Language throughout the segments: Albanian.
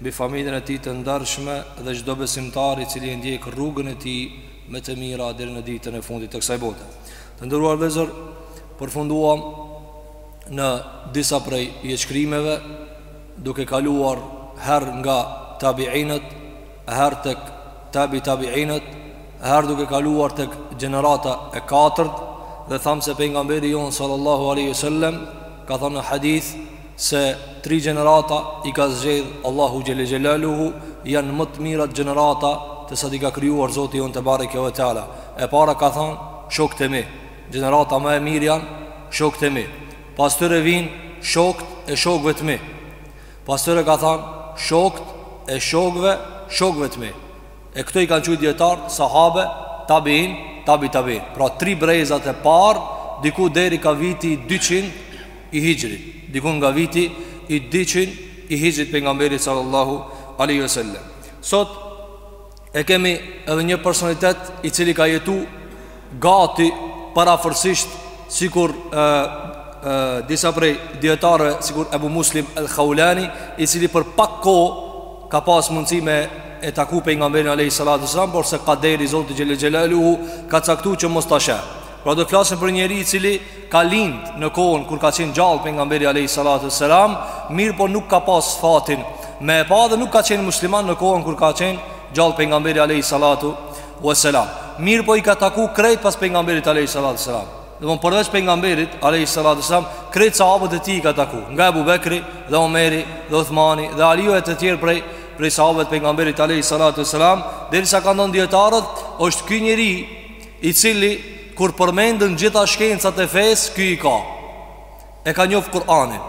mbi familjen e tij të ndershme dhe çdo besimtar i cili e ndjek rrugën e tij me të mira deri në ditën e fundit të kësaj bote. Të nderuar vëllezër, përfunduam në disa prej jetëshkrimeve duke kaluar herë nga tabiinët, herë tek tabi tabiinët, herë duke kaluar tek gjenerata e katërt dhe thamë se pejgamberi jonë sallallahu alaihi wasallam ka thënë në hadith se tri gjenerata i ka zgjedh Allahu xhele xhelaluhu janë më të mirat gjenerata të sa t'i ka krijuar Zoti jonë tebareke ve teala e para ka thanë shokët e mi gjenerata më e mirë janë shokët e mi pas tyre vijnë shokët e shokëve të mi pas tyre ka thanë shokët e shokëve shokëve të mi e këto i kanë quajt dijetarët sahabe tabiin tabi tabiin pra tri brezat e parë diku deri ka viti 200 i Hixhrit, diku nga viti i dyqind i Hixhrit pejgamberit sallallahu alaihi wasallam. Sot e kemi edhe një personalitet i cili ka jetu gati parafërsisht sikur e, e, disa prej dijetarëve sikur Ebu Muslim El Khaulani i cili për pak kohë ka pas mundësi me e taku pejgamberin alayhi salatu selam por se kaderi Zoti xhele xhelaluhu ka caktu që mos ta shohë Pra do të flasim për një njeri i cili ka lind në kohën kur ka qenë gjallë pejgamberi alayhi salatu selam, mirëpo nuk ka pas fatin me e pa dhe nuk ka qenë musliman në kohën kur ka qenë gjallë pejgamberi alayhi salatu selam. Mirëpo i ka taku krejt pas pejgamberit alayhi salatu selam. Domethënë përveç pejgamberit alayhi salatu selam, krejt sahabët e tij i ka taku, nga Ebu Bekri dhe Omeri dhe Uthmani dhe Aliu e të tjerë prej prej sahabëve të pejgamberit alayhi salatu selam, derisa kanë thënë dijetarët, është ky njeri I cili kur përmenden gjitha shkencat e fesë, ky i ka. E ka njoft Kur'anin,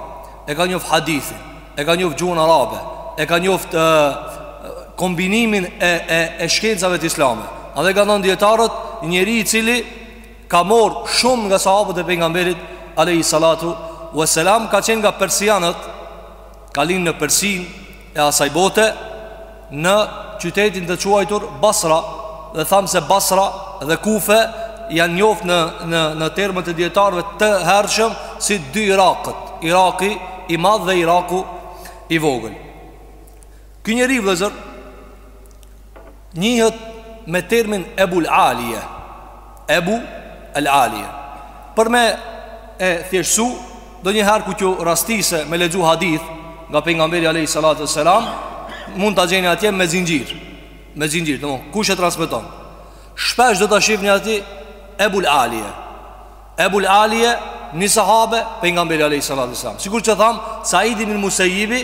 e ka njoft hadithin, e ka njoft gjuhën arabe, e ka njoft e, kombinimin e e e shkencave të islame. Edhe kanë thënë dijetarët, një njeri i cili ka marrë shumë nga sahabët e pejgamberit alayhi salatu wassalam ka qenë nga persianët Ka lind në Persinë e asaj bote Në qytetin të quajtur Basra Dhe tham se Basra dhe Kufe Janë njoft në, në, në termët e dijetarëve të hershëm Si dy Irakët Iraku i madh dhe Iraku i vogël Ky njeri vëllezër Njihet me termin Ebul Alije, Ebu al-Alije. Për me e thjeshtësu, ndonjëherë kur t'ju rastisë me lexu hadith nga pejgamberi alayhi salatu wassalam, mund ta gjeni atje me zinxhir. Me zinxhir, domethënë kush e transmeton? Shpesh do ta shihni aty Ebul Alije. Ebul Alije, një sahabe pejgamberi alayhi salatu wassalam. Sikur që tham, Said ibn Musayyibi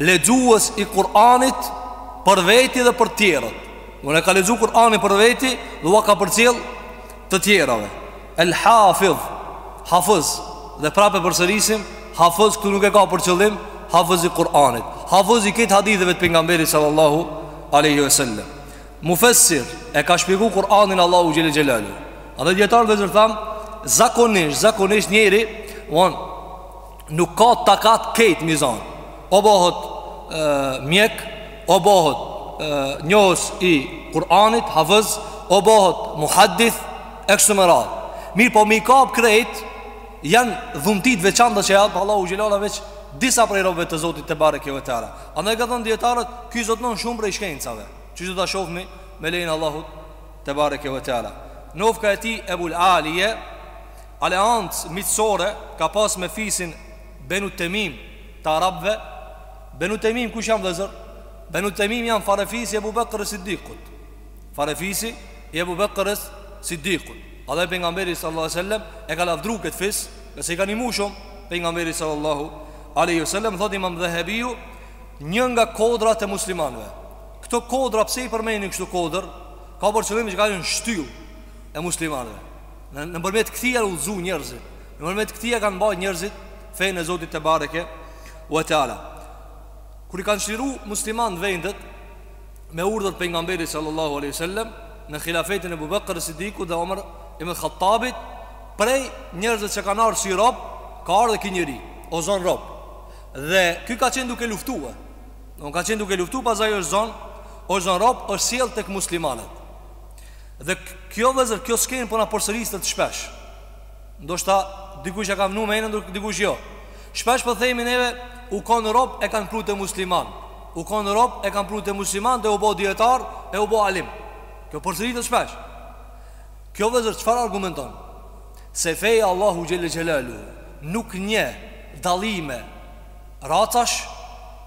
Lexues i Kur'anit për veti dhe për të tjerët. Unë e ka lexu Kur'anin për veti dhe ua ka përcjell të tjerave. El Hafiz, Hafiz dhe prapë përsërisim, Hafiz këtu nuk e ka për qëllim Hafiz i Kur'anit. Hafiz i krejt haditheve të pejgamberit sallallahu alaihi wasallam. Mufassir e ka shpjegu Kur'anin e Allahut xhelel xhelalu. Andaj dijetar vëllezër thamë, zakonisht, zakonisht njeri, von Nuk ka takat krejt me i zan O bohët mjek O bohët njohës i Kur'anit, hafëz O bohët muhaddith E kështu me radhë Mirëpo mi kap krejt Janë dhunti t'veçanta që i jep Allahu xhelalu veç disa prej robëve të Zotit tebareke ue teala Andaj kanë thënë dijetarët Ky zotnon shumë prej shkencave Siç do ta shofim me lejen e Allahut tebareke ue teala Nofka e tij Ebul Alije Aleancë miqësore ka pas me fisin Benu Temim të arabëve. Benu Temim kush janë vëllezër? Benu Temim janë farefisi i Ebu Bekër Sidikut. Farefisi i Ebu Bekër Sidikut. Edhe pejgamberi sallallahu alaihi wasallam e ka lavdru këtë fis, sepse i ka ndihmu shumë pejgamberit sallallahu alaihi wasallam thotë Imam Dhahabiu, një nga kodrat e muslimanëve. Këto kodra pse i përmendin kështu kodër? Ka për qëllim që ka qenë shtyllë e muslimanëve. Nëpërmjet këtij janë udhëzu njerëzit. Nëpërmjet këtij e kanë mbajt njerëzit fenë e Zotit tebareke u teala. Kur i kanë çliru muslimanët vendet me urdhër të pejgamberit sallallahu alaihi wasallam në hilafetin e Abu Bakr Siddikut dhe Omar ibn Khattabit, prej njerëzve që kanë ardh si rob, ka ardh edhe ky njeri, u zon rob. Dhe ky ka qenë duke luftu. Do ka qenë duke luftu pastaj osht zon, osht zon rob është sjell tek muslimanët. Dhe kjo vëllezër, kjo skenë po na përsëritet shpesh. Ndoshta dikush e ka vnu mendën, dikush jo. Shpesh po themi neve u kon rob e kanë pru te muslimanët. U kon rob e kanë pru te muslimanët dhe u bo dijetar e u bo alim. Kjo përsëritet shpesh. Kjo vëllezër çfarë argumenton? Se feja e Allahut xhel xhelalu nuk njeh dallime racash,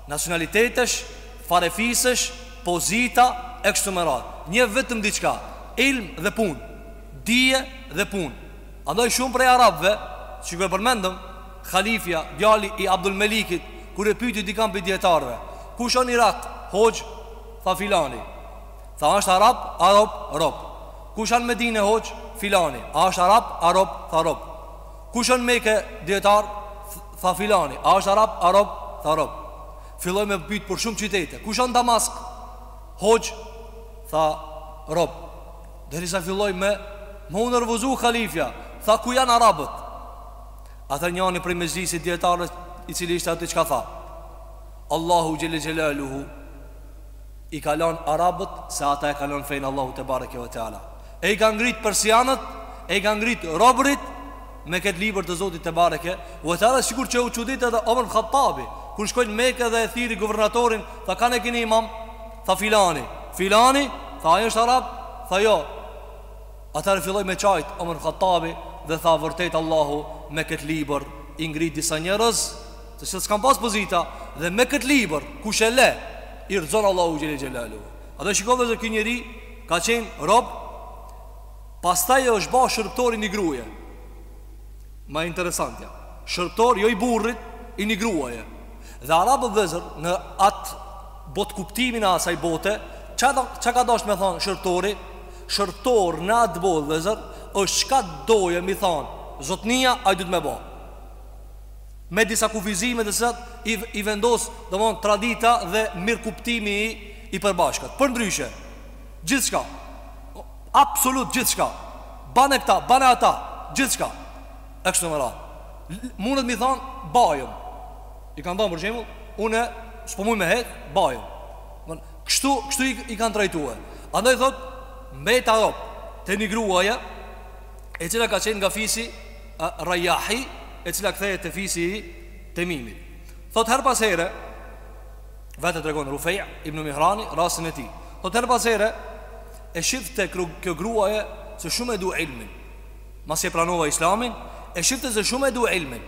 nacionalitetesh Farefisësh, pozita e kështu me radhë. Njeh vetëm diçka, ilm dhe punë, dije dhe punë. Andaj shumë prej arabëve, sikur e përmendëm, Khalifja, djali i Abdul Melikit, kur e pyeti dikan prej dijetarëve, Kush është në Irak, hoxhë? Tha filani. Tha, A është arab? A rob? Rob. Kush është në Medine, hoxhë? Filani. A është arab? A rob? Tha, Rob. Kush është në Mekë, dijetar? Tha filani. A është arab? A rob? Tha, Rob. Filloi me pyet për shumë qytete, kush a n'Damask, hoxhë? Tha, rob. Derisa filloi me me u nervozu halifja, tha, ku janë arabët? Atëherë njëri prej mexhlisit dijetarëve i cili ishte aty çka tha? Allahu xhelle xhelaluhu i ka lënë arabët se ata e kanë lënë fenë e Allahut tebareke ve teala. E i ka ngrit persianët, e i ka ngrit robërit me këtë libër të Zotit tebareke ve teala sikur që u çudit edhe Omer ibn Khattabi kur shkoi në Mekë dhe e thiri guvernatorin tha kan e keni imam tha filani filani tha ai është arab tha jo atëherë filloi me qajt Omer ibn Khattabi dhe tha vërtet Allahu me këtë libër i ngrit disa njerëz që s'kan pas pozita dhe me këtë libër kush e le i rrëzon Allahu xhelle xhelaluhu edhe shiko vëllezër ky njeri ka qenë rob Pastaj është ba shërbëtor i një gruje Ma interesantja Shërbëtor jo i burrit i një gruaje Dhe arabët vëllezër në atë bot kuptimin e asaj bote Ça, do, ça ka dasht me thonë shërbëtori Shërbëtor në atë bot vëllezër është çka do m'i thonë Zotnia ai duhet me ba Me disa kufizime të cilat I, i vendos domethonë tradita dhe mirëkuptimi i, i përbashkët Përndryshe gjithçka Absolut gjithçka. Bane këta, bane ata, gjithçka. E kështu me radhë. Mundet m'i thon bajëm. I kanë dhënë për shembull, unë s'po mund me hec bajëm. Von, kështu, kështu i, i kanë trajtuar. Andaj thot, mbeta rob te një gruaje e cila ka qenë nga fisi Rijahi, e cila kthehet te fisi i Temimit. Thot her pas here, vetë tregon Rufej ibn Mihrani rastin e tij. Thot her pas here, E shifte kjo gruaje se shumë e du ilmin Masi e pranova islamin E shifte se shumë e du ilmin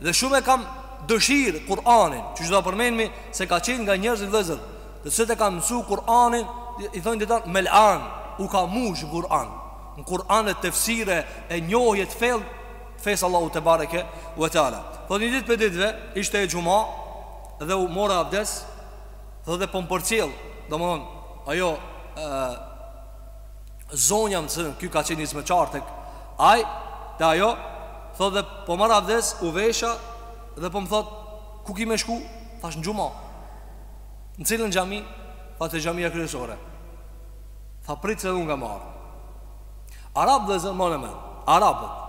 Dhe shumë e kam dëshirë Kur'anin Që do ta përmenmi se ka qenë nga njerëzit vëllezër Dhe se e ka mësu Kur'anin I thonë dijetar Mel'an U ka mush në Kur'an Në Kur'an e tefsir e njohje t'fell t'fesë Allahut tebareke ve teala Thot një ditë prej ditëve Ishte e xhuma Dhe u mora abdes Thot dhe po më përcjell, domethonë, ajo e, zonja ky ka qenë hyzmeqar tek aj, dhe ajo, thot dhe po marr abdes, u vesha, dhe po më thot, ku ki me shku, thash në xhuma, në cilën xhami, tha te xhamia kryesore, tha prit se edhe unë ka m'ardh, arab vëllezër, domethënë me, arabët,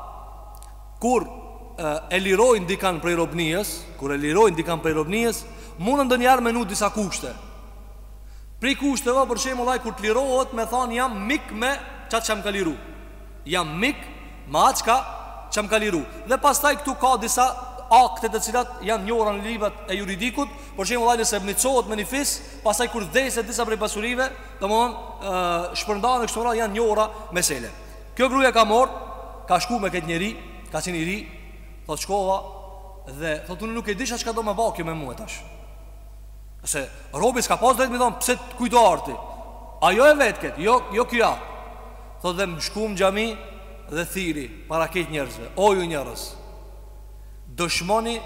Kur e lirojnë dikand prej robnijës, kur e lirojnë dikand prej robnijës, munën ndonjëherë me vnu disa kushte. Prej kushteve, për shembull, ai kur të lirohet me thanë jam mik me qat që m'ka liru. Jam mik me atë çka që m'ka liru. Dhe pastaj këtu ka disa akte të cilat janë njohura në librat e juridikut, për shembull, ai nëse vniçohet me një fis, pastaj kur vdeset disa prej pasurive, domethënë shpërndahen kështu me radhë janë njohura mesele. Kjo gruja e ka marr ka shku me këtë njeri ka qenë i ri thot shkova dhe thot unë nuk e disha çka do me ba kjo me mua tash se robi s'ka pas drejt me thon pse kujtu a ti ajo e vet kët jo jo kjo thot dhe më çoi në xhami dhe thiri para këtyre njerëzve o ju njerëz dëshmoni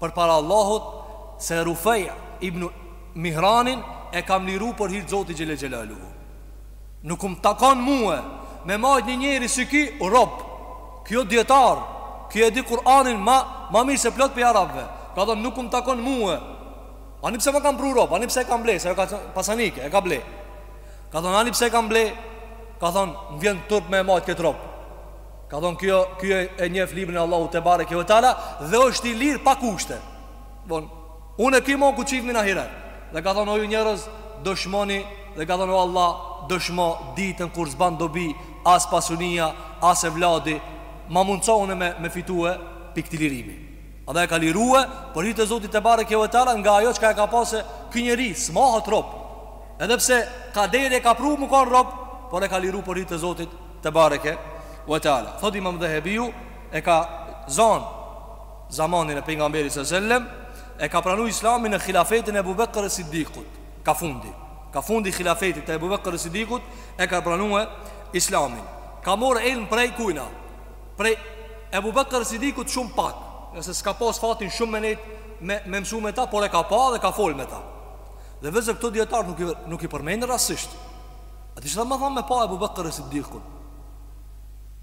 përpara Allahut se Rufeja ibnu Mihranin e kam liru për hir të Zotit xhele xhelaluhu Nuk më takon mue me majtë një njeri si ky rob. Ky o dijetar, ky e di Kur'anin ma ma mirë se plot prej arabëve. Ka thënë nuk më takon mue. Ani pse ma kanë pru rob, ani pse e kam ble, se ajo ka qenë pasanike, e ka ble. Ka thënë ani pse e kam ble, ka thënë më vjen turp me e majtë këtë rob. Ka thënë ky o ky e njeh librin e Allahut tebareke ve teala dhe është i lirë pa kushte. Von Unë e ti ma u shifmi në ahiret Dhe ka thonë o ju njerëz dëshmoni Dhe ka thonë o Allah dëshmo ditën kur s'ban dobi As pasunia as evladi Ma mundëso mue, me fitue Pi këtij lirimi Edhe e ka lirue Për hir të Zotit tebareke ue teala Nga ajo çka e ka pasë Ky njeri s'mahet rob Edhe pse kaderi e ka pru me kanë rob Por e ka liru për hir të Zotit Tebareke ue teala Thot imam Dhehebiu E ka zonë zamanin e pejgamberit alejhi selam e ka pranu islamin në hilafetin e Abu Bekr e Sidikut ka fundi ka fundi hilafetit të Abu Bekr e Sidikut e ka pranuar islamin ka marr ilm prej kujna prej Abu Bekr e Sidikut shumë pak se s'ka pas fatin shumë me nejt me me mësu me ta por e ka pa dhe ka fol me ta dhe veç këto dijetar nuk i nuk i përmend rastësisht atë çfarë më thon me pa Abu Bekr e Sidikut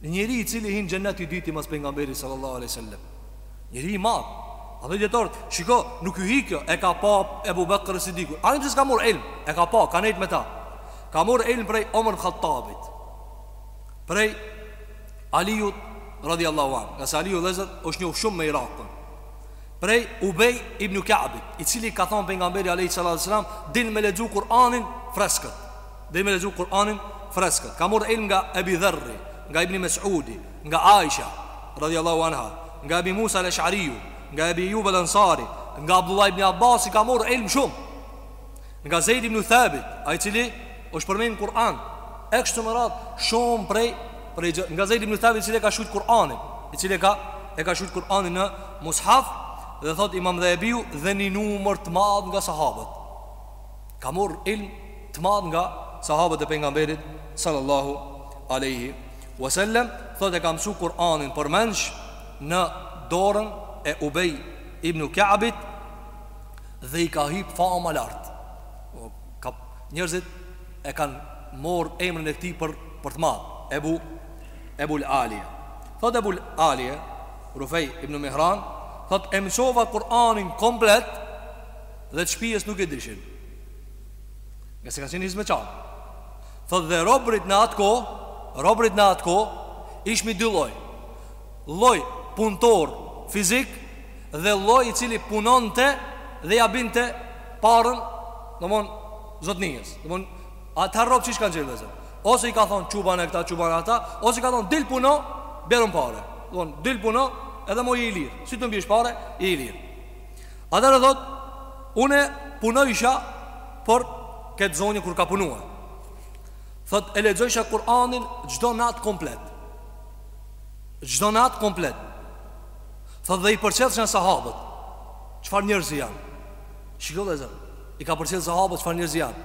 Njeri i cili hin xhennet i dyti mas pejgamberit sallallahu aleyhi sallam Njeri i madh Edhe dijetarët, shiko, nuk ju hik kjo E ka pa Ebu Bekr e Sidiku Ani që s'ka marr ilm, e ka pa, ka nejt me ta Ka marr ilm prej Omer Khattabit Prej Aliut radiallahu anhu Ngase Aliu dhezër është njoh shumë me Irakun Prej Ubej ibnu Ka'bit I cili ka thonë pejgamberi alejhi salatu selam Din me lexu Kur'anin freskët Din me lexu Kur'anin freskët. Ka marrë ilm nga Ebi Dherri, nga Ibni Mes'udi, nga Aisha, radhiyallahu anha, nga Ebi Musa al-Esh'ariu, nga Ebi Ejub al-Ansari, nga Abdullah ibn Abasi ka marrë ilm shumë. Nga Zeid ibn Thabit, ai i cili është përmendur në Kur'an, e kështu me radhë, shumë prej prej nga Zeid ibn Thabit i cili ka shkruajt Kur'anin, i cili ka e ka shkruajt Kur'anin në mushaf dhe thot Imam Dhehebiu dhe një numër të madh nga sahabët. Ka marrë ilm të madh nga sahabët e pejgamberit sallallahu alaihi wasallam thotë e ka mësu Kur'anin përmendsh në dorën e Ubej ibn Ka'bit dhe i ka hip fama lart njerëzit e kanë marrë emrin e tij për për të madh Ebu Ebul Alie thotë Ebul Alie Rufej ibn Mihran thotë e mësova Kur'anin komplet Dhe të shpijës nuk e dishin Ngase ka qenë hizmeqar Thot dhe robrit në atë kohë Robrit në atë kohë Ishim dy lloj Lloj punëtor fizik Dhe lloj i cili punonte Dhe ja binte paren Domthonë zotnijës Domthonë Atëherë rob qysh kan qenë vllezër Ose i ka thonë çu bane këta çu bane ata Ose i ka thonë dil puno Bjerëm pare Domthonë dil puno Edhe mo je i lirë Si të m'i biesh pare Je i lirë Atëherë thotë, unë punojsha për këtë zonjë kur ka punuar. Thotë, e lexojsha Kur'anin çdo natë komplet. Çdo natë komplet. Thotë dhe i përcjellsha sahabët. Çfarë njerëzi janë? Shikoni vllezër. I ka përcjellë sahabët çfarë njerëzi janë?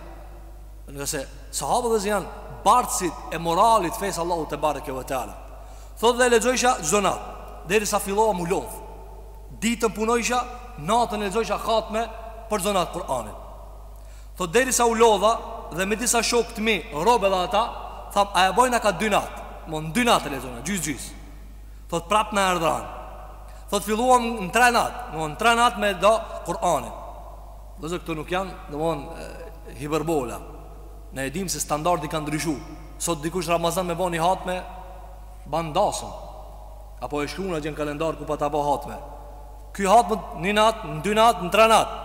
Ngase sahabët vllezër janë bartësit e moralit fesë Allahu tebareke ve teala. Thotë dhe lexojsha çdo natë derisa fillova m'u lodh. Ditën punojsha, natën lexojsha hatme për çdo natë Kur'anit. Thot derisa u lodha dhe me disa shokë të mi, robë edhe ata, tham a e bojna ka dy natë, domthonë dy natë e lexojna, gjys gjys. Thot prap na erdh rand. Thot filluam në tre natë, domthonë tre natë me da Kur'anin. Vllezër këto nuk janë, domthonë hiperbola. Ne e dimë se standardi ka ndryshuar. Sot dikush Ramazan me ba ni hatme ban dasëm. Apo e shkruan atje në kalendar ku pata bë hatme. Ky hatme një natë, në dy natë, në tre natë.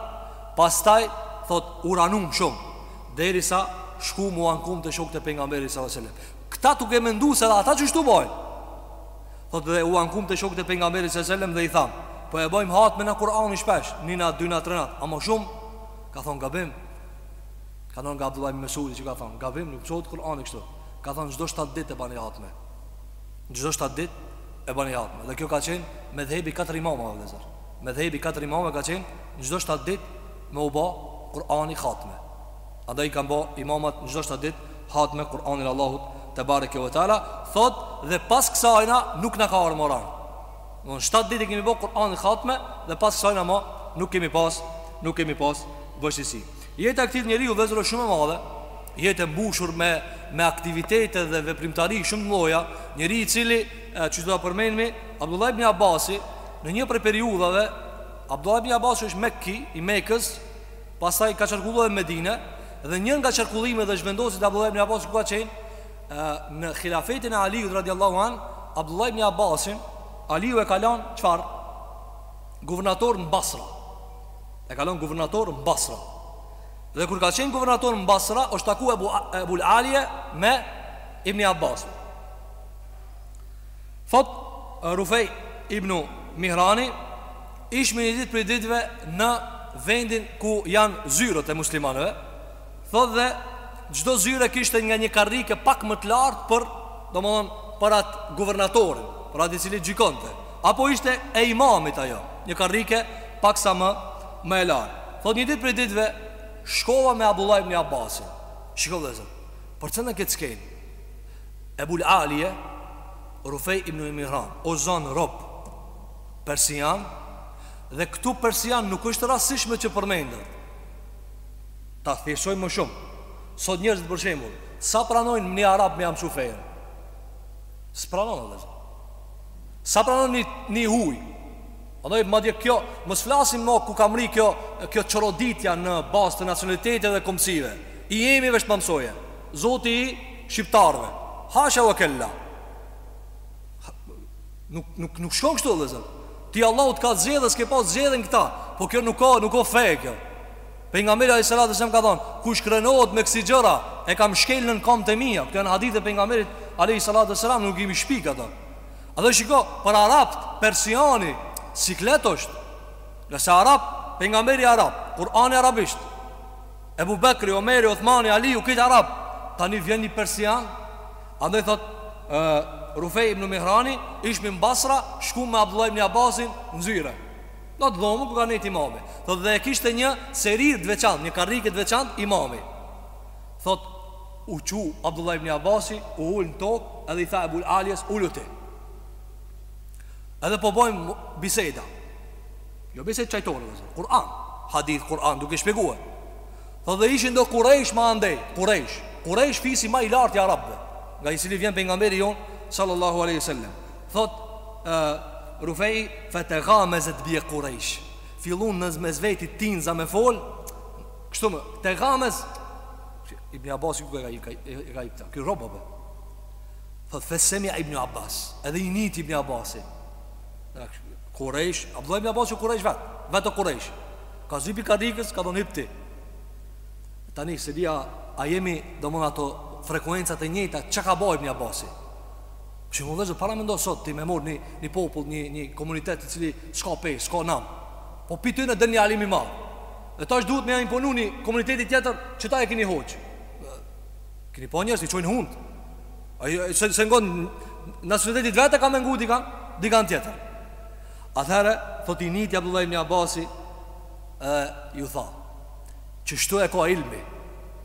Pastaj, thot, u randum shumë. Derisa shkum u ankum te shokët e pejgamberit sallallahu alaihi wasallam. Këta tu e mendu se edhe ata qështu bojnë. Thot, dhe u ankum te shokët e pejgamberit sallallahu alaihi wasallam dhe i tham. Po e bojmë hatme Kur'anin shpesh, një natë, dy natë, tre natë. A më shumë, ka thonë gabim. Ka thonë nga Abdullah ibn Mes'udi që ka thonë, gabim, nuk çohet Kur'ani kështu. Ka thonë, çdo shtatë ditë e bani hatme. N'çdo shtatë ditë e bani hatme Dhe kjo ka qenë medhhebi katër imamave vëllezër Medhhebi katër imamave ka qenë N'çdo shtatë ditë me u ba Kur'ani hatme Andaj e kanë ba imamat n'çdo shtatë ditë hatme Kur'anin e Allahut tebareke ve teala Thot dhe pas kësajna nuk na ka ardhë ma ran Në shtatë ditë e kemi ba Kur'ani hatme Dhe pas kësajna ma nuk kemi pas Nuk kemi pas vështirsi Jeta e këtij njeriu vëllezër është shumë e madhe, jetë e mbushur me me aktivitete dhe veprimtari shumë të mëdha, njeri i cili, siç do ta përmendim, Abdullah ibn Abasi, në një prej periudhave, Abdullah ibn Abasi është mekki, i Mekës, pastaj ka qarkulluar në Medinë dhe një nga qarkullimet dhe zhvendosjet e Abdullah ibn Abasit ku ka qenë në hilafetin e Aliut radiallahu an, Abdullah ibn Abasin, Aliu e ka lënë çfarë? Guvernator në Basra. E ka lënë guvernator në Basra. Dhe kur ka qenë guvernator në Basra, është taku Ebu, Ebul Alije me Ibni Abbasin. Thot Rufej Ibnu Mihrani, ishim një ditë prej ditëve në vendin ku janë zyrët e muslimanëve, thot dhe çdo zyre kishte nga një karrike pak më të lartë për, domethonë, për atë guvernatorin, për atë i cili gjykonte. Apo ishte e imamit ajo, një karrike paksa më më e lartë. Thotë një ditë prej ditëve shkova me Abdullah ibn Abbasin. Shiko vëllezër, përse në këtë skenë Ebul Alije Rufej ibni Mihran o zanë rob persian dhe këtu persian nuk është rastësishme që përmendet. Ta thjeshoj më shumë. Sot njerëzit për shembull, s'e pranojnë një arab me ja msu fenë? S'pranojnë vëllezër. S'e pranon një, një huj Andaj, madje kjo, mos flasim mo ku ka mrri kjo, kjo çoroditja në bazë të nacionaliteteve dhe kombësive. I jemi veç mamsoje. Zoti i shqiptarëve. Hasha wa kella. Nuk nuk nuk shkon kështu vëllazër. Ti Allahu të ka zgjedhë, s'ke pas zgjedhje n'këta. Po kjo nuk ka, nuk ka fe kjo. Pejgamberi alayhis salam ka thënë, kush krenohet me kësi gjëra, e kam shkel nën kambt e mia. Këto janë hadithe të pejgamberit alayhis salam, nuk jemi i shpik ato. Andaj shiko për arabt, persiani, siklet është. Ngase arab, pejgamberi arab, Kur'ani arabisht. Ebu Bekri, Omeri, Uthmani, Aliu, krejt arab. Tani vjen një persian, andaj thot, Rufej ibn Mihrani, ishim në Basra, shkum me Abdullah ibn Abbasin në zyre. Në atë dhomë ku ka nejtë imami Thotë dhe e kishte një serir të veçantë Një karrike të veçantë imami Thotë u çu Abdullah ibn Abasi U ul në tokë Edhe i tha Ebul Aljes Ulu ti Edhe po bojmë biseda Jo bised çajtore Kur'an Hadith Kur'an duke shpjegue Thotë dhe ishin do kurejsh ma andej Kurejsh Kurejsh fisi ma i lartë i arabëve Nga i cili vjen pejgamberi jonë Sallallahu aleyhi sallam Thot Rufej feteghamezet bije kurejsh Filun në mes vetit tinza me fol Kështu me Teghamez Ibn Abbas i kërë i ka i pëta Kërë robo be Thot fesemia Ibn Abbas Edhe i niti Ibn Abbas Kurejsh Abdullah Ibn Abbas që kurejsh vet Vet o kurejsh Ka zipi ka dikës ka dhon hipti Tani s'e di a A jemi do mën ato frekuencat e njëjta Që ka bo Ibn Abbas Shiko vllezër, paramendo sot ti me marr një, një popull, një, një komunitet i cili s'ka pej, s'ka nam Po pi tyne del një alim i madh E tash duhet me ja imponu një komuniteti tjetër që ta e kini hoxhë Kini pa njerëz, i çojnë hund Ai s'e, s'e ngon Nacionalitetit vet kam me ngu dikan, dikan tjetër Atëherë, thot i niti Abdullah ibn Abasi E ju tha Qështu e ka ilmi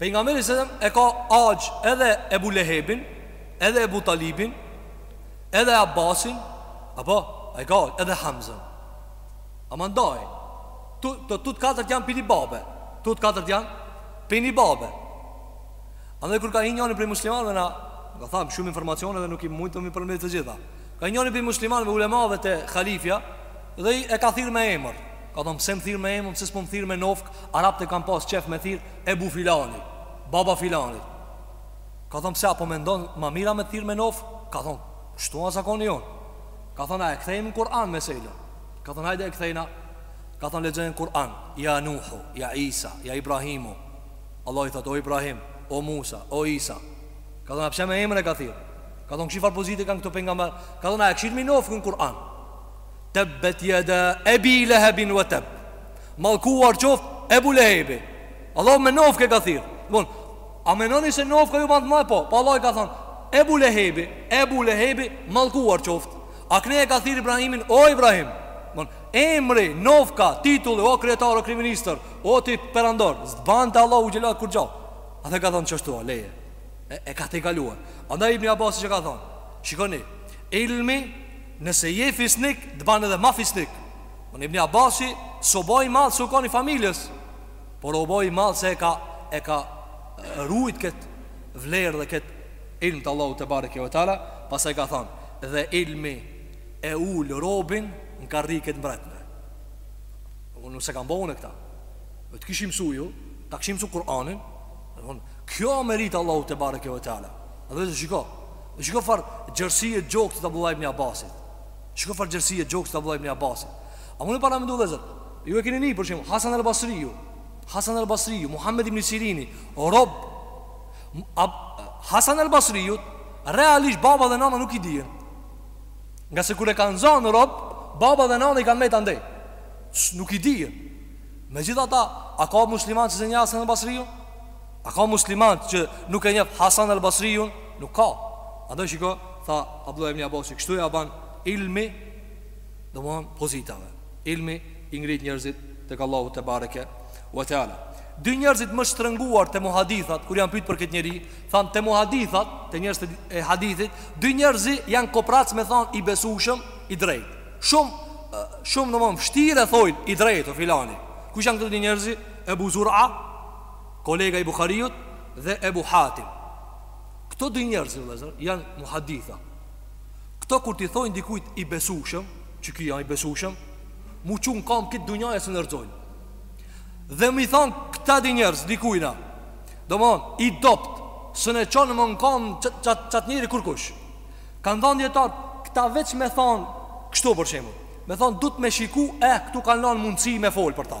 Pejgamberi alejhi selam e ka axhë edhe Ebu Lehebin, edhe Ebu Talibin, edhe Abbasin, apo ai ka axhë edhe Hamzën. Ama ndaj, tu të tut katërt janë pi ni babe. Tut katërt janë pi ni babe. Andaj kur ka hi njëri prej muslimanëve na, do tham shumë informacione dhe nuk i mujt me i përmend të gjitha. Ka hi njëri prej muslimanëve ulemave te Khalifja dhe e ka thirr me emër. Ka thonë pse më thirr me emër pse s'po më thirr me nofkë arabt e kanë pas qef me thirr ebu filani baba filanit ka thonë pse a po mendon ma mirë a me të thirr me nofkë ka thonë kështu asht zakoni jonë ka thonë a e kthejmë në kur'an meselën ka thonë hajde e kthejna ka thonë lexojmë kur'an ja nuhu ja isa ja ibrahimu Allah i thotë o ibrahim o musa o isa ka thonë a pse me emër e ka thirr ka thonë çifar pozite kanë këto pejgamber ka thonë a e kqyr me nofkë në kur'an Tebbet jeda ebi lehebin wa teb Mallkuar qoft ebu lehebi Allah me nofkë e ka thirr bon, A menoni se nofka ju ban të madh po Pa Allah i ka thonë Ebu lehebi, ebu lehebi Mallkuar qoft A knej e ka thirr Ibrahimin O Ibrahim bon, Emri, nofka, titulli O kryetar, o kryeministër O ti perandor S'të ban te Allahu xhel-le kurgjo Edhe ka thonë qështu a, leje E, e ka të kaluar Andaj Ibni Abasi që ka thonë Shikoni Ilmi Nëse je fisnik, të banë edhe ma fisnik Domthon ibn Abasi, s'u bo i madh se u kan i familjes Por u bo i madh se e ka, e ka rujt këtë vlerë dhe këtë ilm të Allahut tebareke ve teala Pastaj ka thanë, dhe ilmi e ul robin në karriket e mbretënve Unë nëse kam bo unë e këta Dhe të kishim msu ju, ta kishim msu Kur'anin Domthon, kjo meritë e Allahut tebareke ve teala Dhe dhe shiko, Shiko çfar gjersi e gjoksit Abdullah ibn Abbasit. Shiko çfar gjersi e gjoksit Abdullah ibn Abbasit. A mun me paramendu vllezër? Ju e keni ni për shembull Hasan al-Basriu, Hasan al-Basriu, Muhammed ibn Sirini, rob, Hasan al-Basriu realisht baba dhe nëna nuk i dihen. Ngase kur e kanë zënë rob, baba dhe nëna i kanë mbet andej. Nuk i dihen. Megjithatë, a ka musliman që s'e njeh Hasan al-Basriun? A ka musliman që nuk e njeh Hasan al Basriun? Nuk ka. Andaj shiko, tha Abdullah ibn Abbasi, kështu ja ban ilmi, domthon pozitave. Ilmi i ngrit njerëzit tek Allahu te bareke ve teala. Dy njerëzit më t'shtrënguar te muhadithat kur janë pyet për këtë njeri, than te muhadithat, te njerëzit e hadithit, dy njerëz janë koprracë me than i besueshëm, i drejt. Shum shum domthon vështirë e thojnë i drejtë o filani. Kush janë këto dy njerëz? Ebu Zur'a kolega i Buhariut dhe Ebu Hatim. Këto dy njerëz, vëllezër, janë muhaditha. Këto kur t'i thonë dikujt i besueshëm, që ky a i besueshëm, m'u çu n'kam krejt dunjaja s'mun e rrxojnë. Dhe me i thon këta dy njerëz dikujna. Domthon, i dobt, s'mun e çon më në kam qat qat njeri kurkush. Kan thanë dijetarët, këta veç me thon kështu për shembull. Me thon duhet me shiku, eh, këtu kanë lënë mundësi me fol për ta.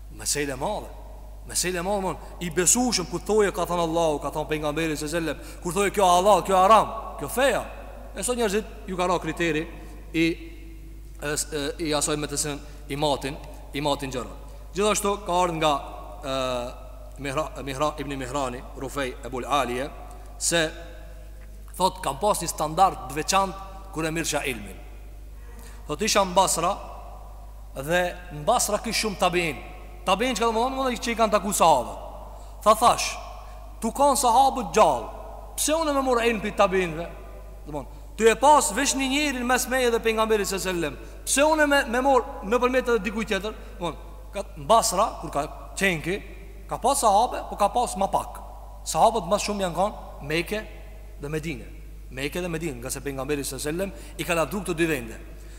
Meselë e madhe Meselë e madhe I besushëm kur thoje ka thënë Allahu Ka thënë pejgamberi alejhi selam Kur thoje kjo halal, kjo haram Kjo feja E sot njerëzit ju ka ra kriteri I, i asoj me të sen I matin I matin gjërat Gjithashtu ka ardhë nga e, mihra, mihra, Ibni Mihrani Rufej Ebul Alije Se Thot kam pas një standard t'veçant Kur e mirrsha ilmin Thot isha në Basra Dhe në Basra kish shumë tabiin. Tabiin çka domethonë? Domethonë që i kanë takuar sahabët. Tha thash, tu kanë sahabët gjallë. Pse unë me marr ilm pi tabiinëve? Domethonë, tu e pas veç një njeri mes meje dhe pejgamberit sallallahu alajhi wasallam. Pse unë me e marr nëpërmjet edhe dikujt tjetër? Domethonë, ka në Basra kur ka qenki, ka pas sahabe, po ka pas më pak. Sahabët më shumë janë kanë Mekë dhe Medinë. Mekë dhe Medinë, ngase pejgamberi sallallahu alajhi wasallam i ka lavdruar këto dy vende.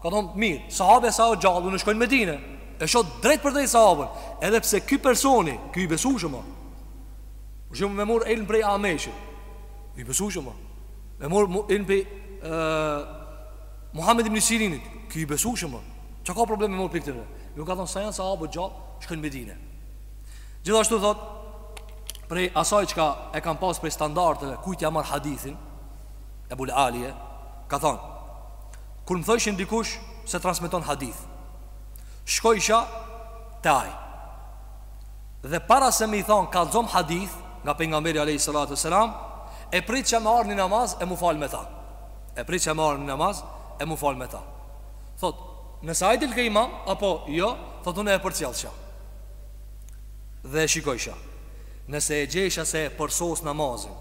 Ka thonë, mirë, sahabi sa o gjallë, unë shkoj në Medinë E shoh drejtpërdrejt sahabin Edhe pse ky personi, ky i besueshëm Për shembull me mor ilm prej Ameshit I besueshëm Me mor ilm prej Muhammed ibn Sirinit Ky i besueshëm Çka ka problem me mor prej këtyne Nuk ka thonë, sa janë sahabët gjallë, shkoj në Medinë Gjithashtu thot Prej asaj çka e kam pas prej standardeve Kujt ia marr hadithin Ebul Alije Ka thonë Kur më thojshin dikush se transmeton hadith, shkojsha te ai. Dhe para se me i thon kallxom hadith nga pejgamberi alayhis salatu wassalam, e pritsha me ardh ni namaz e m'u fal me ta. E pritsha me ardh ni namaz e m'u fal me ta. Thot, nëse ai delke imam apo jo, thot unë e përcjellsha. Dhe e shikojsha. Nëse e gjejsha se e përsos namazin,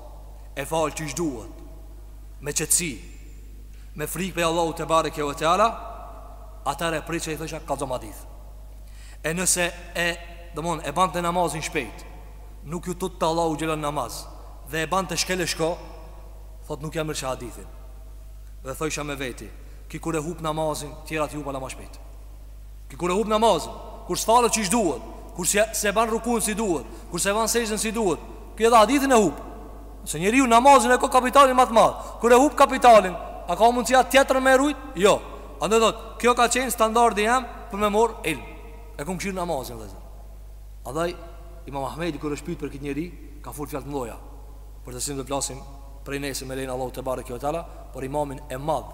e fal çish duhet, me qetësi, Me frikë prej Allahut te bareke ve teala, atëherë e pritsha i thojsha kallxom hadith. E nëse e, domthon, e bante namazin shpejt, nuk ju tutke Allahut xhele n'namaz dhe e bante shkel e shko, thot nuk ia merrsha hadithin. Dhe thosha me veti, ky kur e hup namazin, tjerat i la ma shpejt. Ky kur e hup namazin, kur s'falet çish duhet, kur s'e ban rukun si duhet, kur s'e ban sexhden si duhet, ky edhe hadithin e hup. Se njeriu namazin e ka kapitalin ma të madh. Kur e hup kapitalin, a ka mundësi atë tjetërn me e rujt? Jo. Andaj thot, kjo ka qenë standardi jem për me mor ilm. E kom kqyr namazin, o vëllezër. Andaj, Imam Ahmedi kur është pyt për këtë njeri, ka fol fjalë të mëdha, për të cilën do të flasim prej nesër me lejen e Allahut te bareke ve teala, për imamin e madh,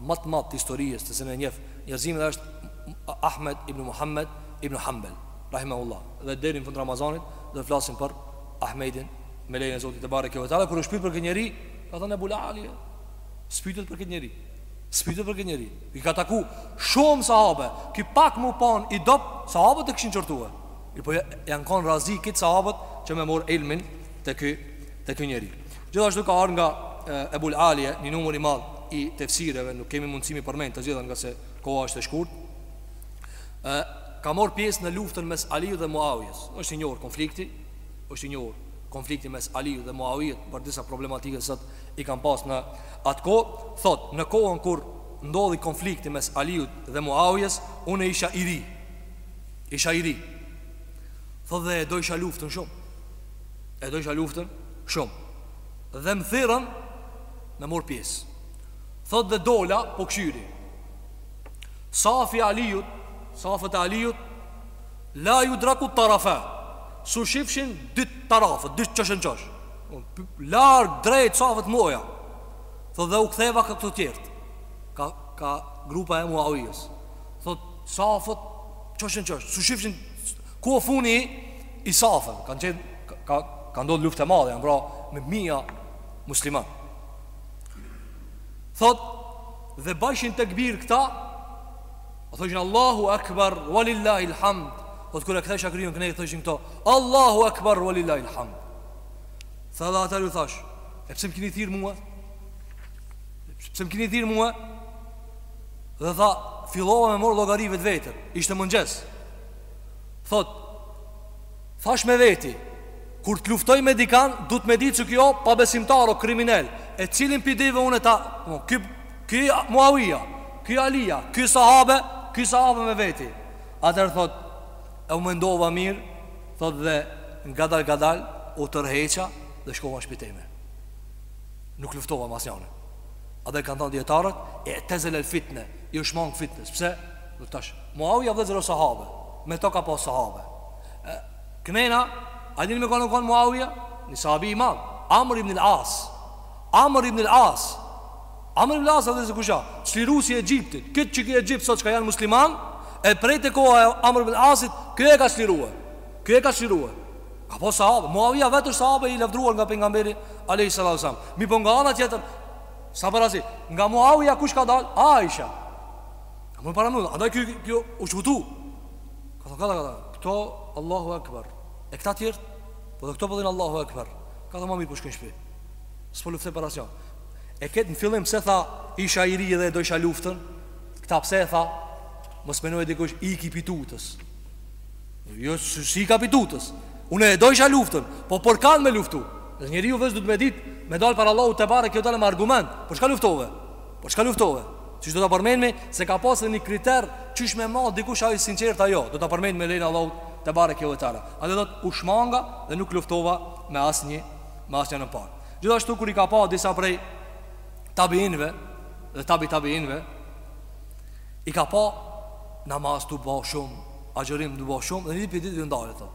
ma të madhin të histories, të cilin e njeh njerzimi dhe është Ahmed ibn Muhammed ibn Hanbel, rahimehullah. Dhe deri në fund të Ramazanit do të flasim për Ahmedin me lejen e Zotit tebareke ve teala Kur është pyt për këtë njeri Ka thënë Ebul Alije S'pytet për këtë njeri Spytët për këtë njeri I ka taku shumë sahabe Ky pak m'u kan i dobët Sahabët e kishin qortue Po janë kanë razi këtë sahabët Që me mor ilmin te ky Te ky njeri Gjithashtu ka ardh nga Ebul Alije Një numër i madh i tefsireve Nuk kemi mundësi m'i përmend të gjitha ngase Koha është e shkurt Ka mor pjesë në luftën mes Aliut dhe Muavijës është i njohur konflikti është i njohur konflikti mes Aliut dhe Muavijët për disa problematike çet i kanë pas në atë kohë, thotë, në kohën kur ndodhi konflikti mes Aliut dhe Muavijës, unë isha i ri. Isha i ri. Thotë dhe e dojsha luftën shumë. E dojsha luftën shumë. Dhe më thirrën me mor pjesë. Thotë dhe dola po kshyri. Safi Aliut, safët e Aliut La yudraku tarafa, s'u shifshin dy tarafët, dy qosh n'qosh. Larg drejt safet muoja. Thot dhe u ktheva ka këta tjert. Ka ka grupa e Muawijës. Thot safet qosh n'qosh, s'u shifshin ku o funi i safeve. Kanë qenë ka ka ndodh luftë e madhe, janë vra me mija musliman. Thot dhe bajshin tekbir këta O thoshin Allahu Akbar Walillahi Alhamd Thot kur e kthejsha kryen këndej thoshin këta Allahu Akbar Walillahi Alhamd Tha dhe atëher ju thash E pse më kini thirrë mua E pse më kini thirrë mua Dhe tha Fillova me marrë llogari vetveten Ishte mëngjes Thot Thash me veti Kur të luftoj me dikan Du të me ditë që kjo pa besimtar o kriminel E cilin pi dyve unë e ta Kjo Ky Muawija, ky Alija, ky sahabe, ky sahabe me veti. Atëherë thot, e u mendova mirë, thot dhe ngadal ngadal u tërheqa dhe shkova në shpi teme. Nuk luftova me asnjonin. Andaj kanë thënë dijetarët I'tezelel fitne Ju shmang fitnes Pse? Dhe tash Muawija vëllezër o sahabe Me to ka pas sahabe e, Këndena A dini me kan u kanë Muawija Një sahabi i madh Amr ibn al-As Amr ibn al-As, Amr ibn al-As, a din se kush o, çlirusi i Egjiptit, këtë që ky Egjipt sot që ka janë musliman, e prej te koha e Amr ibn al-Asit, ky e ka çlirue, ky e ka çlirue, ka pas sahabe, Muavija vetë është sahabe i lavdëruar nga pejgamberi, alejhi salatu selam, mirëpo nga ana tjetër, sa për azi, nga Muavija kush ka dalë, Aisha, a më para mundë, andaj ky, ky u hutu, ka thë, ka thë, ka thë, këta, Allahu Akbar, e këta tjertë, po dhe këta po thirrin po Allahu Akbar, ka thë, ma mirë po shkoj n'shpi, S'po luftoj për asgjë. E këtë në fillim se tha Isha i ri dhe e dojsha luftën Këta pse e tha Mos menoje dikush iki pi tutës Jo s'i, s'ika pi tutës Unë e dojsha luftën Po për kan me luftu Dhe njeriu vëllezër duhet me dit Me dalë para Allahut tebareke ve teala me argument Për shka luftove Për shka luftove Siç do ta përmenmi Se ka pasë dhe një kriter Qysh me mat dikush a o i sinqertë a jo Do ta përmenmi me lejen e Allahut tebareke ve teala Andaj thot u shmanga dhe nuk luftova me asnjë me asnjënën palë. Gjithashtu kur i ka pa disa prej tabiinëve dhe tabi tabiinëve i ka pa namaz tu bo shumë, agjërim tu bo shumë dhe një për ditë ju ndalë të.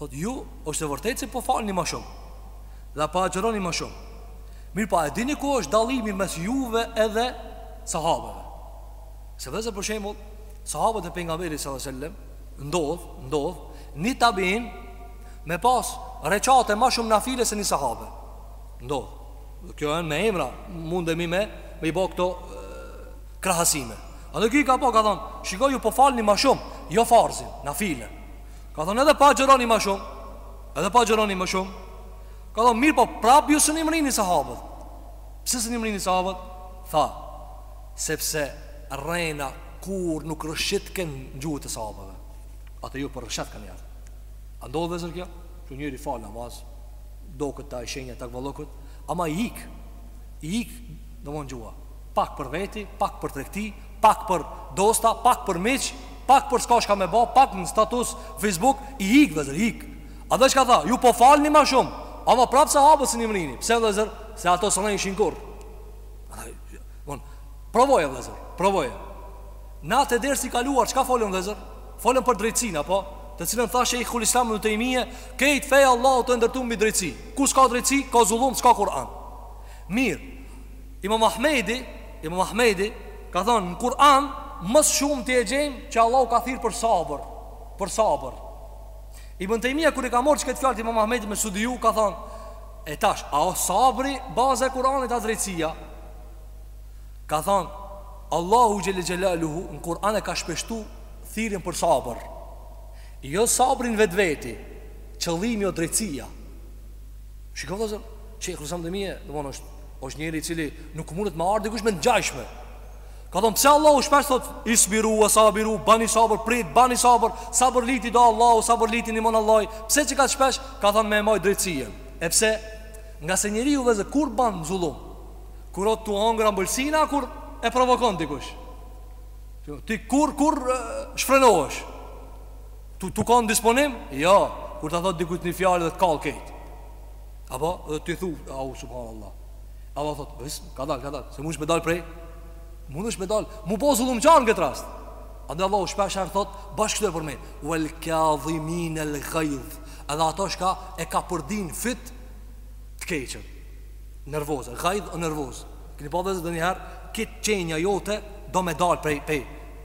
Thot, ju është e vërtet se po falni ma shumë dhe po agjëroni ma shumë. Mirëpo, e dini ku është dallimi mes juve edhe sahabëve. Se vëllezër për shembull, sahabët e pejgamberit sallallahu alaihi wasallam ndodh, ndodh, një tabiin Me pas reqate ma shumë nafile se një sahabe Ndodh Dhe kjo edhe me emra Mundemi me Me i bo këto Krahasime A dhe kjo i ka po ka thonë Shiko ju po falni ma shumë Jo farzin Nafile Ka thonë edhe po agjëroni ma shumë Edhe po agjëroni ma shumë Ka thonë mirë po prap ju s'un i mrrini sahabët Pse s'un i mrrini sahabët Tha Sepse rrena kurrë nuk rrëshqitke n'gjuhët e sahabëve A te ju po rrëshqet kanjëherë A ndodh vllezër kjo? Që njeri fal namaz Do këtë ta e shenja të këvalokët Ama i ik I ik domethonë gjuha Pak për veti Pak për tregti Pak për dosta Pak për miq Pak për s'ka çka me ba Pak në status Facebook I ik vllezër i ik A dhe çka tha Ju po falni ma shumë Ama prapë sahabët s'un i mrrini Pse vllezër Se ata s'rrejshin kurrë Provoje vllezër Provoje Në atë dersin e kaluar Çka folëm vllezër Folëm për drejtësinë, apo? Të cilën tha Shejhul Islam Ibn Tejmije, krejt feja e Allahut është ndërtu mbi drejtësi. Ku s'ka drejtësi, ka zullum, s'ka Kur'an. Mirë. Imam Ahmedi, Imam Ahmedi ka thanë në Kur'an më së shumti e gjejmë që Allahu ka thirr për sabër, për sabër. Ibn Tejmija kur e ka marrë këtë fjalë t'Imam Ahmedit me studiu ka thonë e tash, a o sabri baza e Kur'anit a drejtësia? Ka thanë, Allahu xhelle xhelaluhu në Kur'an e ka shpeshtu thirrjen për sabër. Jo sabrin vetveti, qëllimi o drejtësia. Shikoni vllezër, Shejhul Islam Ibn Tejmije, domthonë është njeri i cili nuk mundet me ardhë dikush me të ngjajshme. Ka thonë pse Allahu shpesh thot isbiru wa sabiru, bani sabër, prit, bani sabër, sabërlitë i do Allahu, sabërlitë i nimon Allahu. Pse qekaq shpesh? Ka thonë me e majt drejtësinë. E pse? Ngase njeriu vllezër kur ban zullum, Kur o tu hongër ambëlsina Kur e provokon dikush Ti kur, kur shfrenohesh Tu, tu kon në disponim Jo, kur ta thot dikush një fjalë dhe të kall kejt Apo, dhe ti thu Au, subhanallah Allah thot, vllezër, kadal, kadal Se mundesh me dal prej Mundesh me dal M'u bo zullumqar në këtë rast Andaj Allahu shpeshherë thot Bash këtë e përmend Vel kadhiminel gajdh Edhe ata çka e kapërdijnë fit Të keqen Nervoze Gajdh o nervoz Keni pa vllezër ndonjëherë Kejt qenja jote Do me dalë prej Prej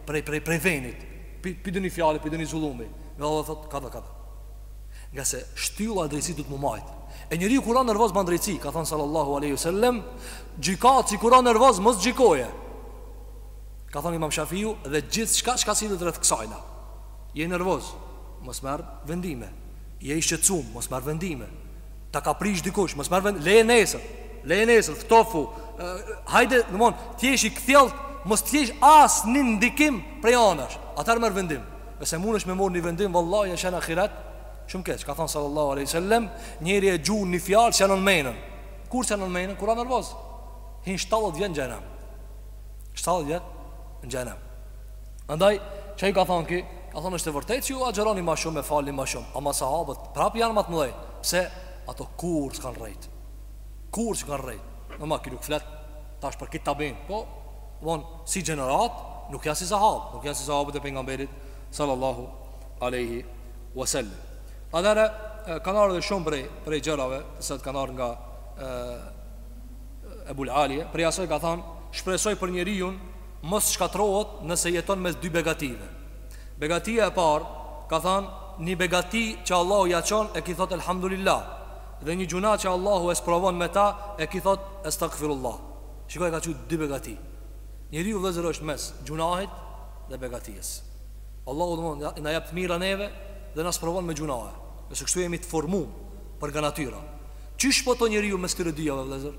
Prej Prej Prej venit Pi ndonjë fjale Pi ndonjë zullumi Andaj thot Kadal kadal Ngase shtylla e drejtësisë duhet m'u majt E njeriu kur a nervoz ban drejtësi Ka thonë sallallahu aleyhi sallem Gjykatësi kur a nervoz Mos gjykoje Ka thonë imam Shafiu Dhe gjithçka çka sillet rreth kësajna Je nervoz Mos merr vendime Je i shqetsum Mos merr vendime Ta ka prish dikush, mos merr vendim, leje nesër. Leje nesër, ftofu. Hajde, domethon, të jesh i kthjellt, mos të jesh as në ndikim prej anash. Atëher merr vendim. Se mundesh me marr një vendim, vallahi je shenj n'ahiret. Shumë keq, ka thënë sallallahu alaihi wasallam, njeri e gjun një fjalë s'ja non menen. Kur s'ja non menen, kur a nervoz. Hin 70 vjet n'xhenem. 70 vjet n'xhenem. Andaj, çka ka thonë ki? Ka thonë është e vërtet që ju agjeroni ma shumë e falni ma shumë Ama sahabët prap janë ma të mëdhej Pse ato kurr s'kanë rrejt Kurr s'kanë rrejt Ama ki nuk flet Tash për kit tabiin Po, domethon, si gjenerat Nuk janë si sahabë Nuk janë si sahabët e pejgamberit Sallallahu aleyhi wasall Atëherë, kanë ardh edhe shumë prej Prej gjërave Të cilat kanë ardh nga e, Ebul Alije Prej asoj ka thonë Shpresoj për njeriun mos shkatërrohet nëse jeton mes dy begative. Begatia e parë, ka thënë, Një begati që Allahu ia çon, e ki thotë Elhamdulillah. Dhe një gjuna që Allahu e sprovon me ta, e ki thotë Estagfirullah. Shiko, e ka qujt dy begati. Njeriu, vëllezër, është mes gjunahit dhe begatisë. Allahu, domthonë, na jap të mira neve dhe na sprovon me gjunahe. Se kështu jemi të formu për nga natyra. Qysh shpëton njeriu mes këtyre dyjave, vëllezër?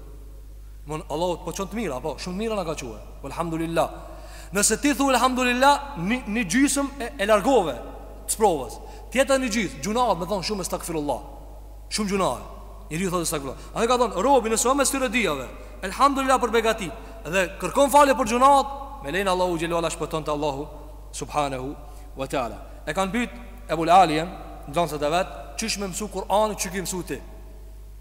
Domethon Allahu t'po çon të mira, po shumë mira na ka çue. Elhamdulillah. Nëse ti thu elhamdulillah, një, një gjysëm e, e largove sprovës. Tjetra një gjysë, gjunahet me thon shumë estagfirullah. Shumë gjunahe. Njeriu thotë estagfirullah. Ai ka thon robi nëse o mes tyre dyjave. Elhamdulillah për begati. Dhe kërkon falje për gjuna, me lejen e Allahut xhel-le ue ala shpëton te Allahu subhanahu wa taala. E kanë pyet Ebul Alien, nxënësit e vet, qysh me mësu Kur'anin, qysh e ke mësu ti?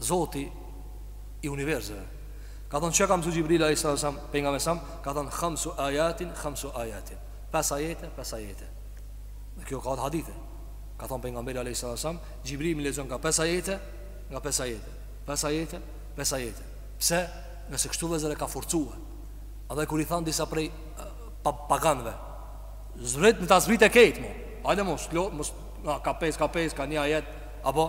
Zoti i universit Ka thonë qysh e ka mësu Xhibrili alejhi selam Pejgamberin alejhi selam Ka thonë Khamsu ajatin Khamsu ajatin Pes ajete Pes ajete Dhe kjo ka te hadithet Ka thonë Pejgamberi alejhi selam Xhibrili m'i lexonte ka pes ajete Nga pes ajete Pes ajete Pes ajete Pse Se kështu vëllezër e ka forcue Edhe kur i thanë disa prej pa, Paganve Zbrite t'ja zbrite krejt, mu Hajde mu Jo Ka pes Ka pes Ka një ajet Apo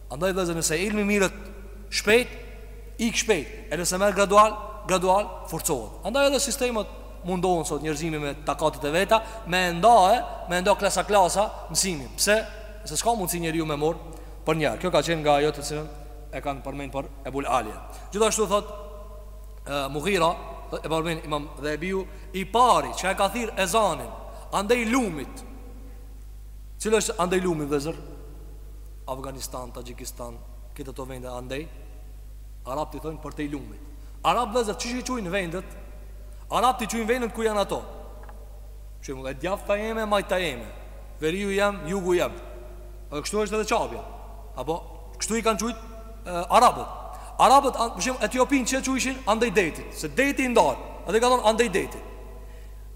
Andaj vëllezër nëse ilmi miret shpejt, ik shpejt, e nëse merret gradual, gradual forcohet. Andaj edhe sistemet mundohen sot njerëzimi me takatet e veta, me e nda, me nda klasa klasa mësimin. Pse? Se s'ka mundësi njeriu me mor përnjëherë. Kjo ka qenë nga ajo të cilën e kanë përmend për Ebul Alie. Gjithashtu thot Mughira e përmend Imam Dhehebiu i pari që e ka thirr ezanin andej lumit. Cila është andej lumit vëllezër? Afganistan, Taxhikistan, kejt ato vende andej Arabt i thojnë përtej lumit. Arabt vëllezër, qysh i qujnë vendet? Arabt i qujnë vendet ku janë ato. Shembull, e djathta jeme, majta jeme, veriu jem, jugu jem. Edhe kështu është edhe Qabja. Apo kështu i kanë qujt arabët. Arabët, për shembull, Etiopin që e qujshin andej detit, se deti i ndan. Edhe i kanë thonë andej detit.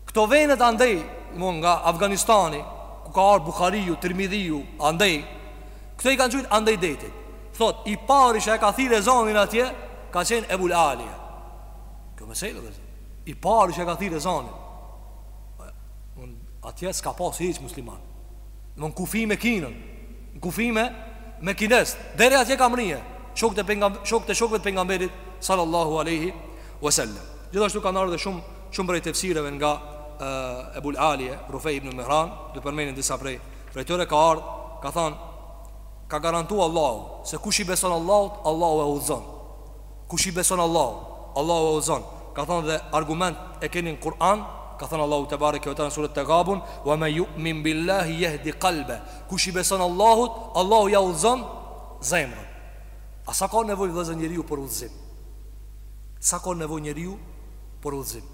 Këto venet andej, domthon nga Afganistani, ku ka ardhur Buhariu, Tirmidhiu, andej këto i kanë qujt andej detit. Thot, i pari që e ka thirrë ezanin atje, ka qenë Ebul Alia. Kjo mesela dhe I pari që e ka thirrë ezanin. Atje s'ka pas hiç musliman. Në kufi me Kinën, në kufi me me Kines, deri atje kanë mrri shokët e pejgamberit, shokët e shokëve të pejgamberit sallallahu alaihi wasallam. Gjithashtu ka ardhë shumë shumë prej tefsireve nga Ebul Alije, Rufej ibn Mihran, do përmendim disa prej prej tyre ka ardhur, ka thënë ka garantu Allahu se kush i beson Allahut, Allahu e udhëzon. Kush i beson Allahut, Allahu e udhëzon. Ka thënë dhe argument e keni në Kur'an, ka thënë Allahu te bareke ve teala sure Tegabun, "Wa man yu'min billahi yahdi qalba." Kush i beson Allahut, Allahu ja udhëzon zemrën. A sa ka nevojë vëllezër njeriu për udhëzim? Sa ka nevojë njeriu për udhëzim.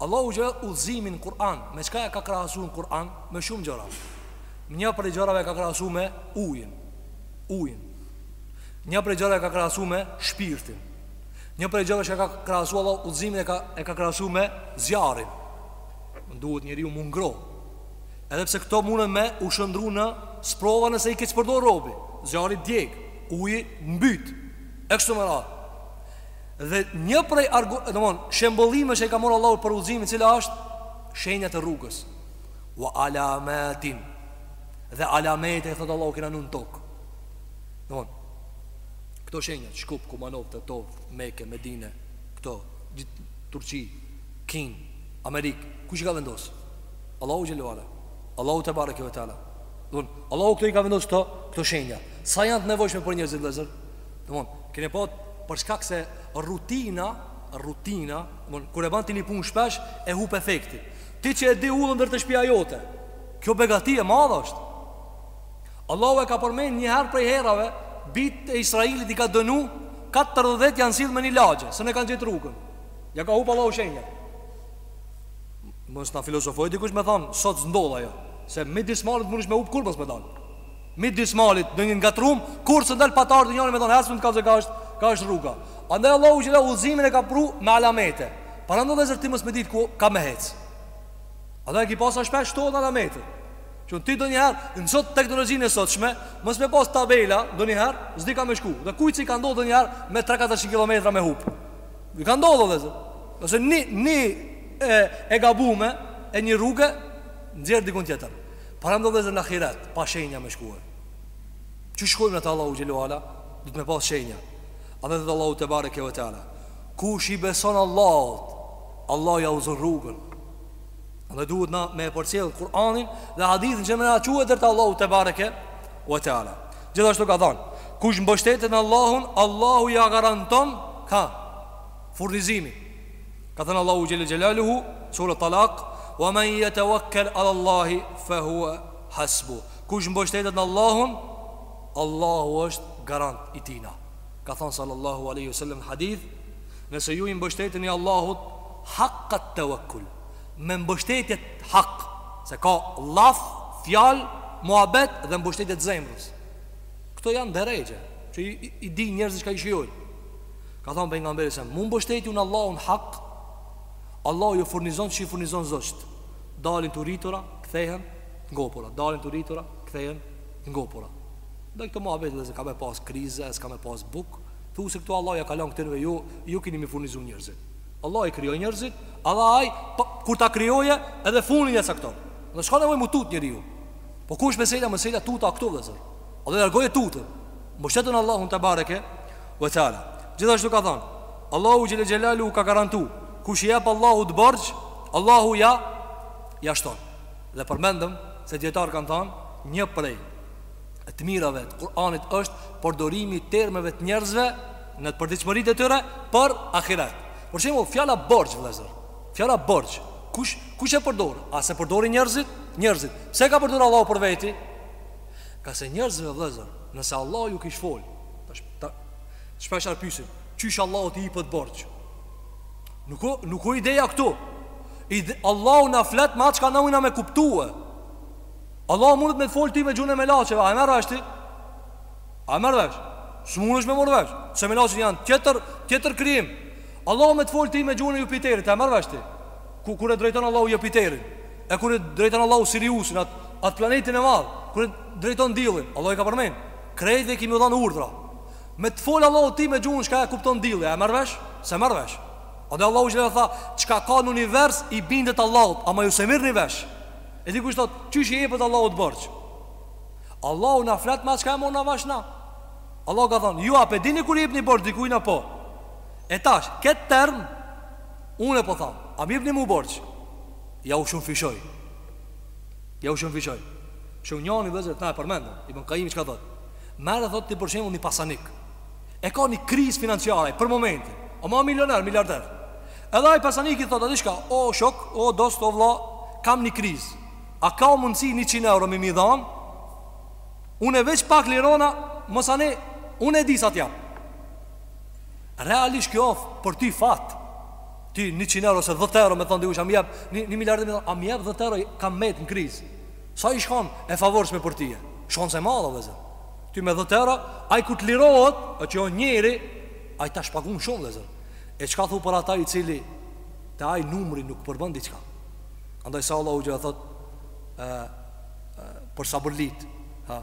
Allahu xhele udhëzimin në Kur'an, me çka e ka krahasu në Kur'an, me shumë gjëra. Një prej gjërave e ka krahasu me ujin, ujin. Një prej gjërave e ka krahasu me shpirtin. Një prej gjërave që e ka krahasu Allahu udhëzimin e ka, e ka krahasu me zjarrin. I duhet njeriu m'u ngro. Edhe pse këto mundën me u shndrru në sprova nëse i keqpërdor robi. Zjarri djeg, uji mbyt, e kështu me radhë. Dhe një prej domthon shembullimeve që i ka marrë Allahu për udhëzimin, cila është shenjat e rrugës. Wa alamatin. Dhe alamete thot Allahu kena lënë në tokë. Domthon këto shenjat, Shkup, Kumanovë, Tetovë, Mekë, Medinë, këto Turqi, Kinë, Amerikë, kush i ka vendos? Allahu xhele ue ala. Allahu te bareke ve teala. Domthon Allahu këto i ka vendos këto këto shenja. Sa janë të nevojshme për njerëzit vëllazër? Domthon, keni pa për shkak se rutina, rutina, domthon kur e bën ti një punë shpesh e hup efektin. Ti që e di udhën ndër te shpia jote. Kjo begati e madhe është. Allahu e ka përmend një herë prej herave, bijtë e Israilit i ka dënu 40 vjet janë sill me një lagje, s'e kanë gjetë rrugën. Ja ka hup Allahu shenja. Mos na filozofo dikush me thon, sot s'ndodh ajo, se midis malit mundesh me hup kurrë mos me dal. Midis malit do një ngatrum kur s'del pa t'ardh ndonjëri me thon hasmund ka zeka është ka është rruga andaj Allahu xhelle udhëzimin e ka pru me alamete paramendo vllezër ti mos me dit ku ka me hec andaj e ki pa sa shpesh shtohen alamete që ti donjëherë në sot teknologjinë e sotshme mos me pas tabela donjëherë s'di ka me shku dhe kujt s'i ka ndodhë njëherë me 3-400 km me hup i ka ndodhë vllezër nëse një, një e, e gabume e një rruge nxjerr dikun tjetër. Paramendo vllezër në ahiret Pa shenja me shkue Qysh shkojmë na te Allahu xhelle we ala Duhet me pas shenja Andaj thotë Allahu tebareke we teala Kush i beson Allahut Allahu ja udhëzon rrugën Andaj duhet na me e përcjellë Kur'anin dhe hadithin që me na çue deri te Allahu tebareke we teala Gjithashtu ka thonë Kush mbështetet në Allahun Allahu ja garanton Çka Furnizimin Ka thanë Allahu xhelle xhelaluhu, sura Talaq, "Wa men yatawakkal 'ala Allahi fa huwa hasbuh." Kush mbështetet në Allahun, Allahu është garant i tina. Ka thanë sallallahu alaihi wasallam në hadith, Nëse ju i mbështeteni Allahut haqq at-tawakkul, me mbështetje të hak, se ka llaf, fjalë, muhabet dhe mbështetje të zemrës. Këto janë derexhe, që i, i, i dinë njerëzit çka i shijojnë. Ka thonë Pejgamberi se Mu mbështet ju në Allahun hak Allahu ju furnizon qysh i furnizon zogjtë Dalin të uritura, kthehen të ngopura Dalin të uritura, kthehen të ngopura Dhe këto muhabete se ka me pas krizë, e s'ka me pas bukë Thu se këtu Allahu ja ka lon këtërve ju, ju kini mi furnizu njerzit Allahu i krijoi njerzit, andaj ai, pa, kur ta krijoje edhe funin e cakton Dhe s'ka nevojë mu tut njeriu Po kush me sejta, me sejta tuta këtu vllezër Andaj largoje tutën Mbështetu n'Allahun tebareke we teala. Gjithashtu ka thanë, Allahu xhelle xhelaluhu ka garantu, Kush i jep Allahut borxh, Allahu ia ia shton. Dhe përmendëm se dietar kanë thanë, një prej të mirave të Kur'anit është përdorimi i termeve të njerëzve në përditshmëritë e tyre për ahiret. Për shembull, fjala borxh vëllezër. Fjala borxh, kush kush e përdor? A s'e përdorin njerëzit? Njerëzit. Pse ka përdorur Allahu për veti? Ka se njerëzve vëllezër, nëse Allahu ju kish folë, Shpeshherë pysin Qysh Allahut i jipet borxh Nuk o, nuk o ideja këtu Ide, Allahu na flet me çka na mujna me kuptue Allahu mundet me të folë ti me gjuhën e melaqeve A e merr vesh ti A e merr vesh S'mundesh me marrë vesh Se melaqet janë tjetër, tjetër krijim Allahu me të folë ti me gjuhën e Jupiterit A e merr vesh ti Ku kur e drejton Allahu Jupiterin E kur e drejton Allahu Siriusin Atë at planetin e madh Kur e drejton diellin Allahu i ka përmen Krejtve i kemi dhanë urdhra. Me të fol Allahu ty me gjuhën çka e kupton dilli, a e merr vesh? S'e merr vesh. Andaj Allahu xhele tha, çka ka në univers i bindet Allahut, ama ju s'e mirrni vesh. E dikush thot, qysh i jepet Allahut borxh? Allahu na flet me atë çka e morna vesh na. Allahu ka thonë, ju a pe dini kur i jepni borxh dikujt apo? E tash, këtë term unë po tham, a më jepni mu borxh? Jau shumëfishoj. Jau shumëfishoj Shumë njani vllezër, ta e përmend Ibn Kajimi çka thot Merre thot ti për shembull një pasanik E ka një krizë financiare për momentin Ama milioner, miliarder Edhe ai pasanik i thot atij diçka O shok, o dost, o vlla Kam një krizë A ka mundësi 100 euro me m'i dhan Une veç pak lirohna Masanej, une e di sa t'jap Realisht kjo o për ty fat Ti njëqind euro ose dhetë euro me thonë dikush A m'i jep një miliarder me thonë A m'i jep dhetë euro kam met në krizë Sa i shkon e favorshme për ty Shkon se madhe vllezër Ti me dhetë euro Ai kur të lirohet Ai që o njeri Ai ta shpagun shumë vllezër E çka thu për ata i cili Te Ai numri nuk përban diçka Andaj sa Allahu xhele thot e, e, Për sabërlit Ha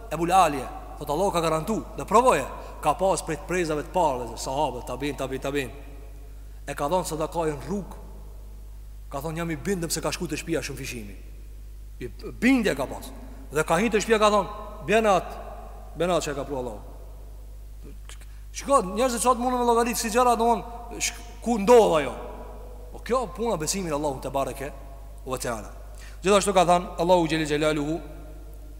Ebul Alije, thotë Allahu ka garantu, dhe provoje, ka pas prej brezave të parë, vëllezër, sahabët, tabiin, tabi tabiin, e ka dhënë sadakajën në rrugë, ka thonë jam i bindëm se ka shku te shpia shumëfishimi. I bindje ka pas. Dhe ka hi te shpia ka thonë, bjenat, bjenat që e ka pru Allahu. Shiko, njerëzit sot mundën me llogarit si gjëra, domon ku ndodh ajo. Po kjo puna besimi n'Allahun tebareke ve teala. Gjithashtu ka thënë Allahu xhele xhelaluhu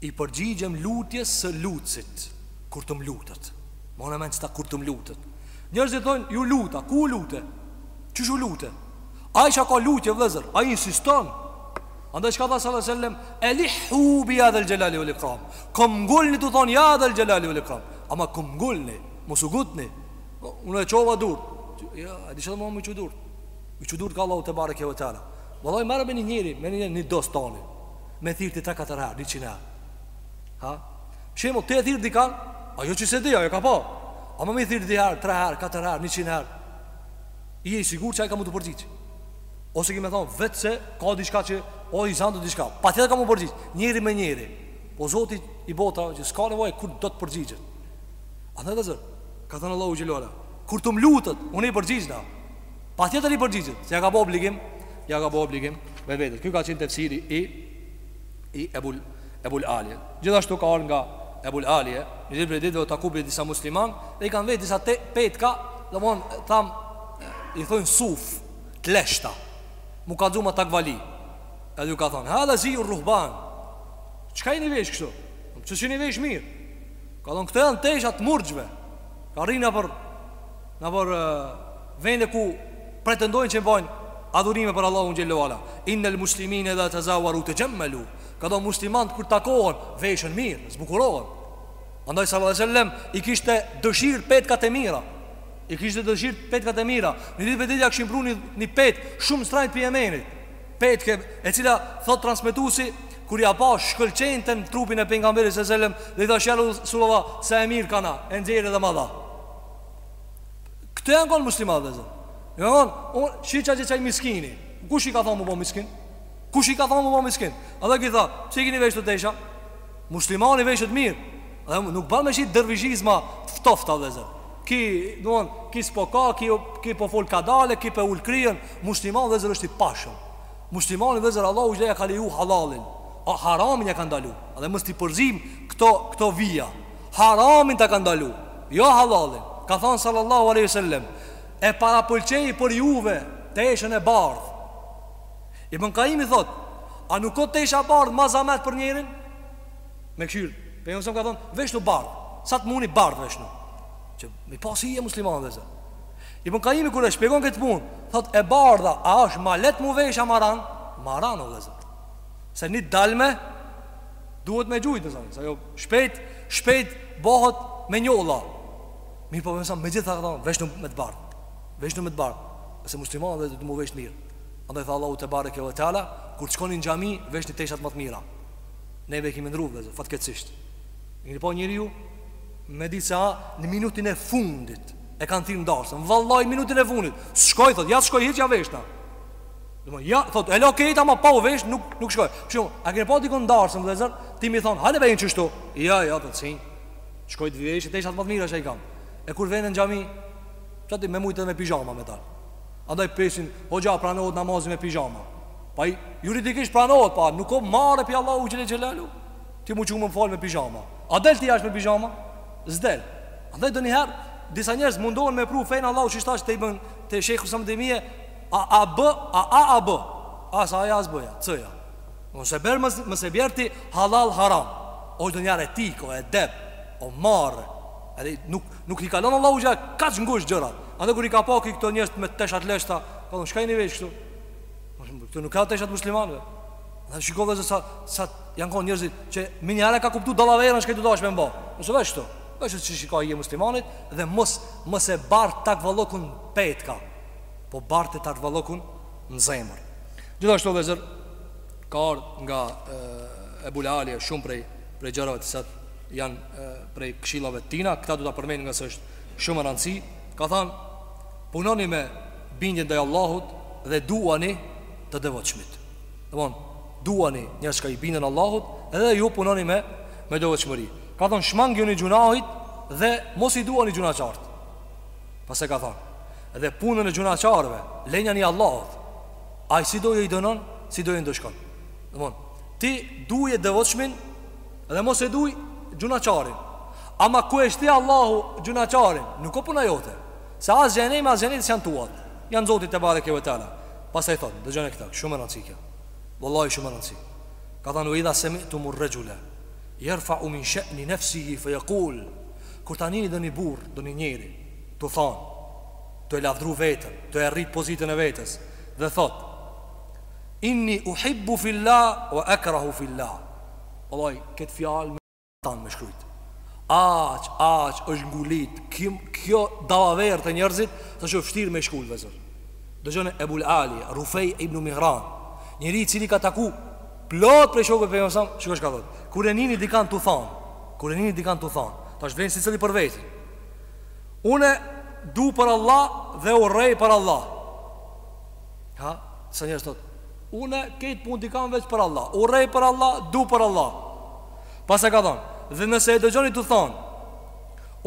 I përgjigjem lutjes së lutësit, kur të më lutet. Maj në mend qëta kur të më lutet. Njerëzit thonë, iu luta, ku u lute? Qysh u lute? Ai që ka lutje vëllezër, ai insiston. Andaj çka tha sallallahu alaihi wasallam, "Elihhu bi ja dhel-xhelali vel ikram." Komngulni tu thon ja dhel-xhelali vel ikram. Ama komngulni, mos u gutni. Unë e çova durt. Jo, a di çfarë domethon me çu durt? Me çu durt ka Allahu tebareke ve teala. Vallai marr me një njeri, me një dost tani. Me thirr ti tre katër herë, njëqind herë Ha? Shembull, ti e thirr dikan? A jo që s'e di, a jo ka pa Ama me thirr dy herë, tre herë, katër herë, njëqind herë Je i sigurt që ai ka me t'u përgjigj Ose ki me thonë, veç se ka diçka që O i zanun diçka, patjetër ka m'u përgjigj Njeri me njeri Po Zoti i botave, që s'ka nevojë, kur do të përgjigjet Andaj vllezër, ka thënë Allahu xhele Kur të më lutet, unë i përgjigjna Patjetër i përgjigjet, se ia ka bo obligim Ja ka bo obligim vetvetes. Kjo ka qenë tefsiri i i Ebul Ebul Alie. Gjithashtu ka ardhur nga Ebul Alie, një ditë prej ditëve u taku me disa musliman dhe i kanë veshë disa te, petka, domthonë tham i thonë suf, të leshta. Mu ka zu ma takvali. Edhe ju ka thonë, "Hadha zi ruhban." Çka jeni vesh kështu? Po s'u jeni vesh mirë? Ka thonë, "Këto janë tesha të murgjve." Ka rrinë për Në për vende ku pretendojnë që bajnë adhurime për Allahun xhelle ue ala. Innel muslimin idha tezawaru texhemmelu. Pra muslimant kur takohen, veshen mirë, zbukurohen. Andaj sallallahu alaihi wasallam i kishte dëshirë petkat e mira. I kishte dëshirë petkat e mira. Një ditë prej ditëve ja kishin pru një, një petk shumë shtrejt prej Jemenit. Petk e cila thot transmetuesi kur ja pa shkëlqente në trupin e pejgamberit sallallahu alaihi wasallam dhe i thash ja Resulullah sa e mirë kanka, e nxjerr edhe ma dha. Këta janë konë muslimant vllezër Jo me thonë, unë shiqe, shiqe qaj miskini Kush i ka thonë mu bo miskin? Kush i ka thonë mu bo miskin? Edhe ky tha, ç'i kini veshë kto tesha? Muslimani veshet mirë Dhe nuk ban me shi dërvishizma t'ftofta vllezër Ky, duan, ky s'po ka, ky, ky po fol kadale, ky pe ul kryen Muslimani vllezër është i pashëm Muslimani vllezër Allahu xhelle ja ka leju hallallin A haramin ja ka ndalu Edhe mos t'i përzim këto, këto vija Haramin ta ka ndalu, jo hallallin. Ka thënë sallallahu alaihi wasallam, e parapëlqej për juve teshën e bardhë. Ibn Kaimi thotë, a nuk ko tesha bardhë ma zamet për njerin? Me kshyrë, por alejhi selam ka thënë, veshnu bardhë, sa të muni bardhë veshnu. Që m'i pas hije musliman o vllezër. Ibn Kaimi kur e shpjegon këtë punë, thotë e bardha, a është ma letë mu vesh a ma ran? Ma ran o vllezër. Se një dalje, duhet me gjujtë, dhe zë. Shpejt shpejt bëhet me njolla. Mirëpo vëmësa me gjithë këta veshnu me të bardh. Veshnu me të bardh. E se muslimanët do të mu vesh mirë. Andaj tha Allahu tebareke ve teala, kur shkoni në xhami, veshni teshat më të mira. Neve kemi ndrru vllezër, fatkeqësisht. E keni pa njeriu me dit se a në minutin e fundit e kanë thirrë n'darsëm. Vallahi minutin e fundit. Shkoj thotë, ja s'shkoj hiç ja veshna. Domthon ja, thot, e lo këta ma pa u vesh nuk nuk shkoj. Kështu, a keni pa dikon n'darsëm vllezër? Ti me thon, hajde vijm qështu. Jo, jo, po s'vin. Shkoj të vesh, teshat më të mira që i kam. E kur vjen në xhami, qaty me mujtë me pijama me dal. Andaj pesin, hoxha pranohet namazi me pijama. Po, juridikisht pranohet, po nuk o marre pi Allahu xhele xhelalu. Ti mu çu mu fal me pijama. A del ti jashtë me pijama? S'del. Andaj nganjëherë disa njerëz mundohen me pru fenë Allahu që tash te bën te shejhu sa më A a bë a a a bë as aja as bëja c-ja mos e bjer mos e bjer ti hallall haram o donjëherë etik o edep o marre edhe nuk nuk i kalon allahu xha kaq ngushtë gjërat andaj kur i ka pa këta njerëz me tesha të leshta ka thon çka jeni vesh ktu ktu nuk ka tesha të muslimanëve andaj shiko vllezër sa sa jan kon njerëzit që menjëherë ka kuptu dallaverën çka do dash me mba mos e vesh ktu vesh qysh i ka hije muslimanit dhe mos mos e bart takvallëkun n'petka Po barte takvallëkun në zemër Gjithashtu vllezër Ka ardhë nga Ebul Alije shumë prej, prej gjërave të cilat Janë prej këshillave tina Këta du ta përmend nja se është shumë rëndësi Ka thanë Punoni me bindjen ndaj Allahut Dhe duani të devotshmit Domethënë Duani njerëz që i binden Allahut Dhe ju punoni me, me devotshmëri Ka thanë shmangjuni gjynahit Dhe mos i duani gjynahqarët Pastaj ka thonë Dhe punën e gjynahqarëve Lenjani Allahut Ai si do i dënon Si do i ndëshkon Domethënë Ti duje devotshmin Dhe mos e duj gjynahqarin Ama ku e shti Allahu gjynahqarin Nuk o puna jote Se as xhehenemi as xheneti s'jan tuat Janë Zotit tebareke ve teala Pastaj thonë Dëgjone këta Shumë rëndësi ka Vallahi shumë rëndësi ka Ka thonë Ve idha semitumu rrexhule Jerfeu min sheni nefsihi fe Kur ta nini ndonjë burrë, ndonjë njeri, tu thonë, tu e lavdru veten, tu e rrit pozitën e vetes, dhe thotë, Inni uhibbu fillah wa akrahu fillah. Vallai, këtë fjalë me tanë me shkrujt. Aq, aq është ngulit kim, kjo dallavere te njerëzit, sa që o vështirë me shkulë, vllezër. Dëgjone Ebul Alije, Rufej ibn Mihran, njeri i cili ka taku plot prej shokëve Pejgamberit alejhi selam, shiko çka thotë, kur e nini dikan tu thonë, Kur e nini dikan tu thanë, tash vlen secili për veti. Unë du për Allah dhe urrej për Allah. Ha, sa njerëz thotë, unë këtë punë dikan veç për Allah, urrej për Allah, du për Allah. Pastaj ka thonë, dhe nëse e dëgjoni tu thanë,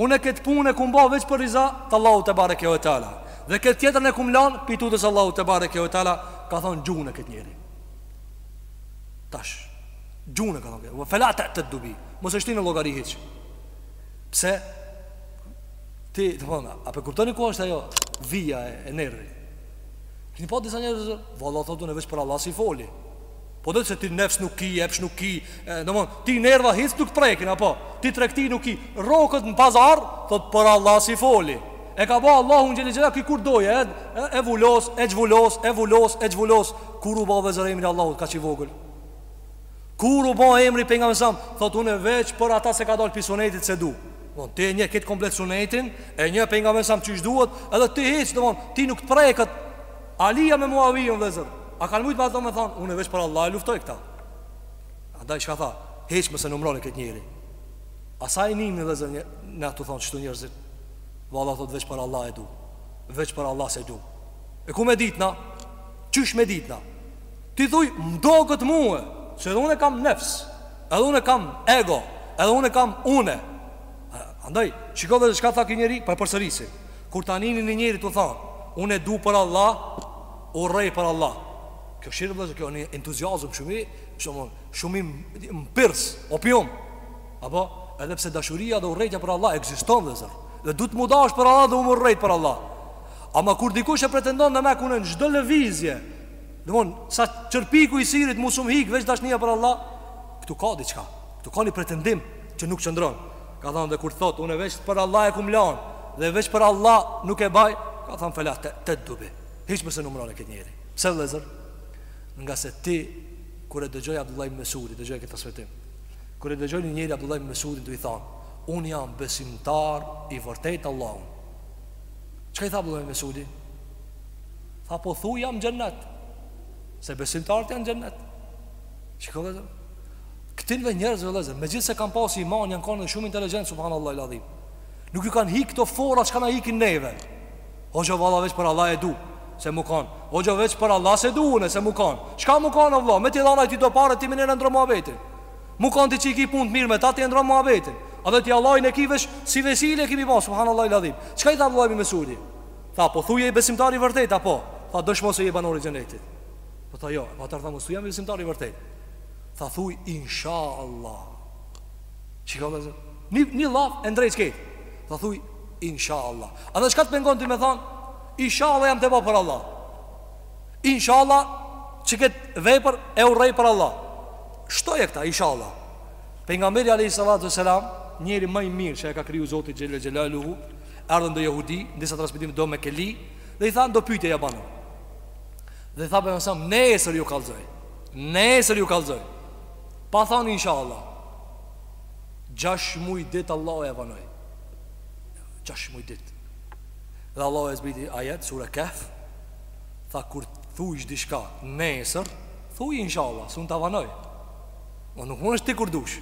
unë këtë punë e kum ba veç për riza të Allahut tebareke ve teala. Dhe këtë tjetrën e kum lan prej tutës Allahut tebareke ve teala, ka thonë gjune këtë njeri. Tash Gjune ka thënë këtë. Fe la tateddu bihi. Mos e shtini në llogari hiç. Pse? Ti të thonë, a po e kuptoni ku është ajo vija e, e nervi? Kini po disa njerëz që valla thotë unë veç për Allah s'i foli. Po do të thotë ti nefs nuk ki, epsh nuk ki, domon ti nerva hiç nuk prekin apo ti tregti nuk ki. Rroket në pazar thotë për Allah s'i foli. E ka bë Allahu xhele xhelaluhu kur dojë, e, e vulos, e çvulos, e vulos, e çvulos. Kur u bë vllezër emri i Allahut kaq i vogël. Kur u bo emri Pejgamberit alejhi selam Thot unë veç për ata se ka dalë prej sunetit s'e du Domethon, Ti e njeh këtë komplet sunetin E njeh Pejgamberin alejhi selam qysh duhet Edhe ti hiç domethon Ti nuk të preket Alia me Muavijen vëllezër A kanë mujtë ata me thonë Unë veç për Allah e luftoj këta A din çka tha Hiç mos e numroni këtë njeri A sa i nimi vëllezër Ne tu thonë qështu njerëzit Valla thot veç për Allah e du Veç për Allah s'e du E ku me dit na Qysh me dit na Ti thuj, m'doket mue, se edhe une kam nefs, edhe une kam ego, edhe une kam une. Andaj, shiko vëllezër çka tha ky njeri, po e përsërisim. Kur ta nini një njeri tu thanë, un e du për Allah, urrej për Allah. Kjo është vëllezër, kjo një entuziazëm shumë i, shumë, shumë i mpirës, opium. Apo, edhe pse dashuria dhe urrejtja për Allah, ekziston vëllezër. Dhe duhet m'u dash për Allah dhe m'u urrejt për Allah. Ama kur dikush e pretendon dhe me kune në çdo lëvizje, Domthon, sa qerpiku i syrit mos um hik veç dashnia për Allah, këtu ka diçka. Këtu ka një pretendim që nuk qëndron. Ka thënë dhe kur thot, unë veç për Allah e kom lan dhe veç për Allah nuk e baj, ka thënë fela te'teddu bihi. Hiç mos e numëroni këtë njeri. Pse vëllezër? Ngase ti kur e dëgjoj Abdullah ibn Mesudin, dëgjoje këtë transmetim. Kur e dëgjoi një njeri Abdullah ibn Mesudin tuj thon, un jam besimtar i vërtetë n'Allahun. Çka i tha Abdullah ibn Mesudi? Tha po thuj jam n'xhennet Se besimtarët janë n'xhennet Shiko vëllezër Këtyne njerëzve vëllezër Megjithëse kanë pas iman janë kanë dhe shumë inteligjentë Subhanallahil adhim Nuk ju kanë hikë këto fora që kanë hikin neve Hoxhë valla veç për Allah e du Se mu kanë Hoxhë veç për Allah s'e du une se mu kanë Çka mu kanë o vlla Me t'i dhan ai ty do pare ti menihere e ndrron muhabetin Mu kanë ti që i ki punët mirë me ta ti e ndrron muhabetin A dhe ti Allahin e ki veç si vesile e kimi ba Subhanallahil adhim Çka i tha Abdullah ibn Mesudi Tha, Po thu je besimtar i vërtetë apo? Tha, Dëshmo se je banor i Xhenetit. Po tha, Jo. Po atëherë tha, Mos thuj jam i besimtar i vërtetë. Tha, Thuj inshallah. Shiko vëllezër, një një llaf e ndreq këtë. Tha, Thuj inshallah. A dhe çka të pengon ti me thon? Inshallah jam tu bë për Allah. Inshallah qekëtë vepër e urrej për Allah. Shtoje këtë inshallah. Pejgamberi alayhi salatu wasalam, njeri më i mirë që e ka kriju Zoti xhele xhelaluhu, erdhën do jehudi në disa transmetime do mekeli dhe i thanë do pyetje ia banë. Dhe i tha Pejgamberi alejhi selam, nesër ju kalzoj, nesër ju kalzoj, pa thanë insha Allah, gjashtë muj dit Allahu ja vonoi, gjash muj dit, dhe Allahu e zbriti ajet, sura Kehf, tha kur thujsh diçka nesër, thuj insha Allah, se un ta vonoj, o nuk mundesh ti kur dush,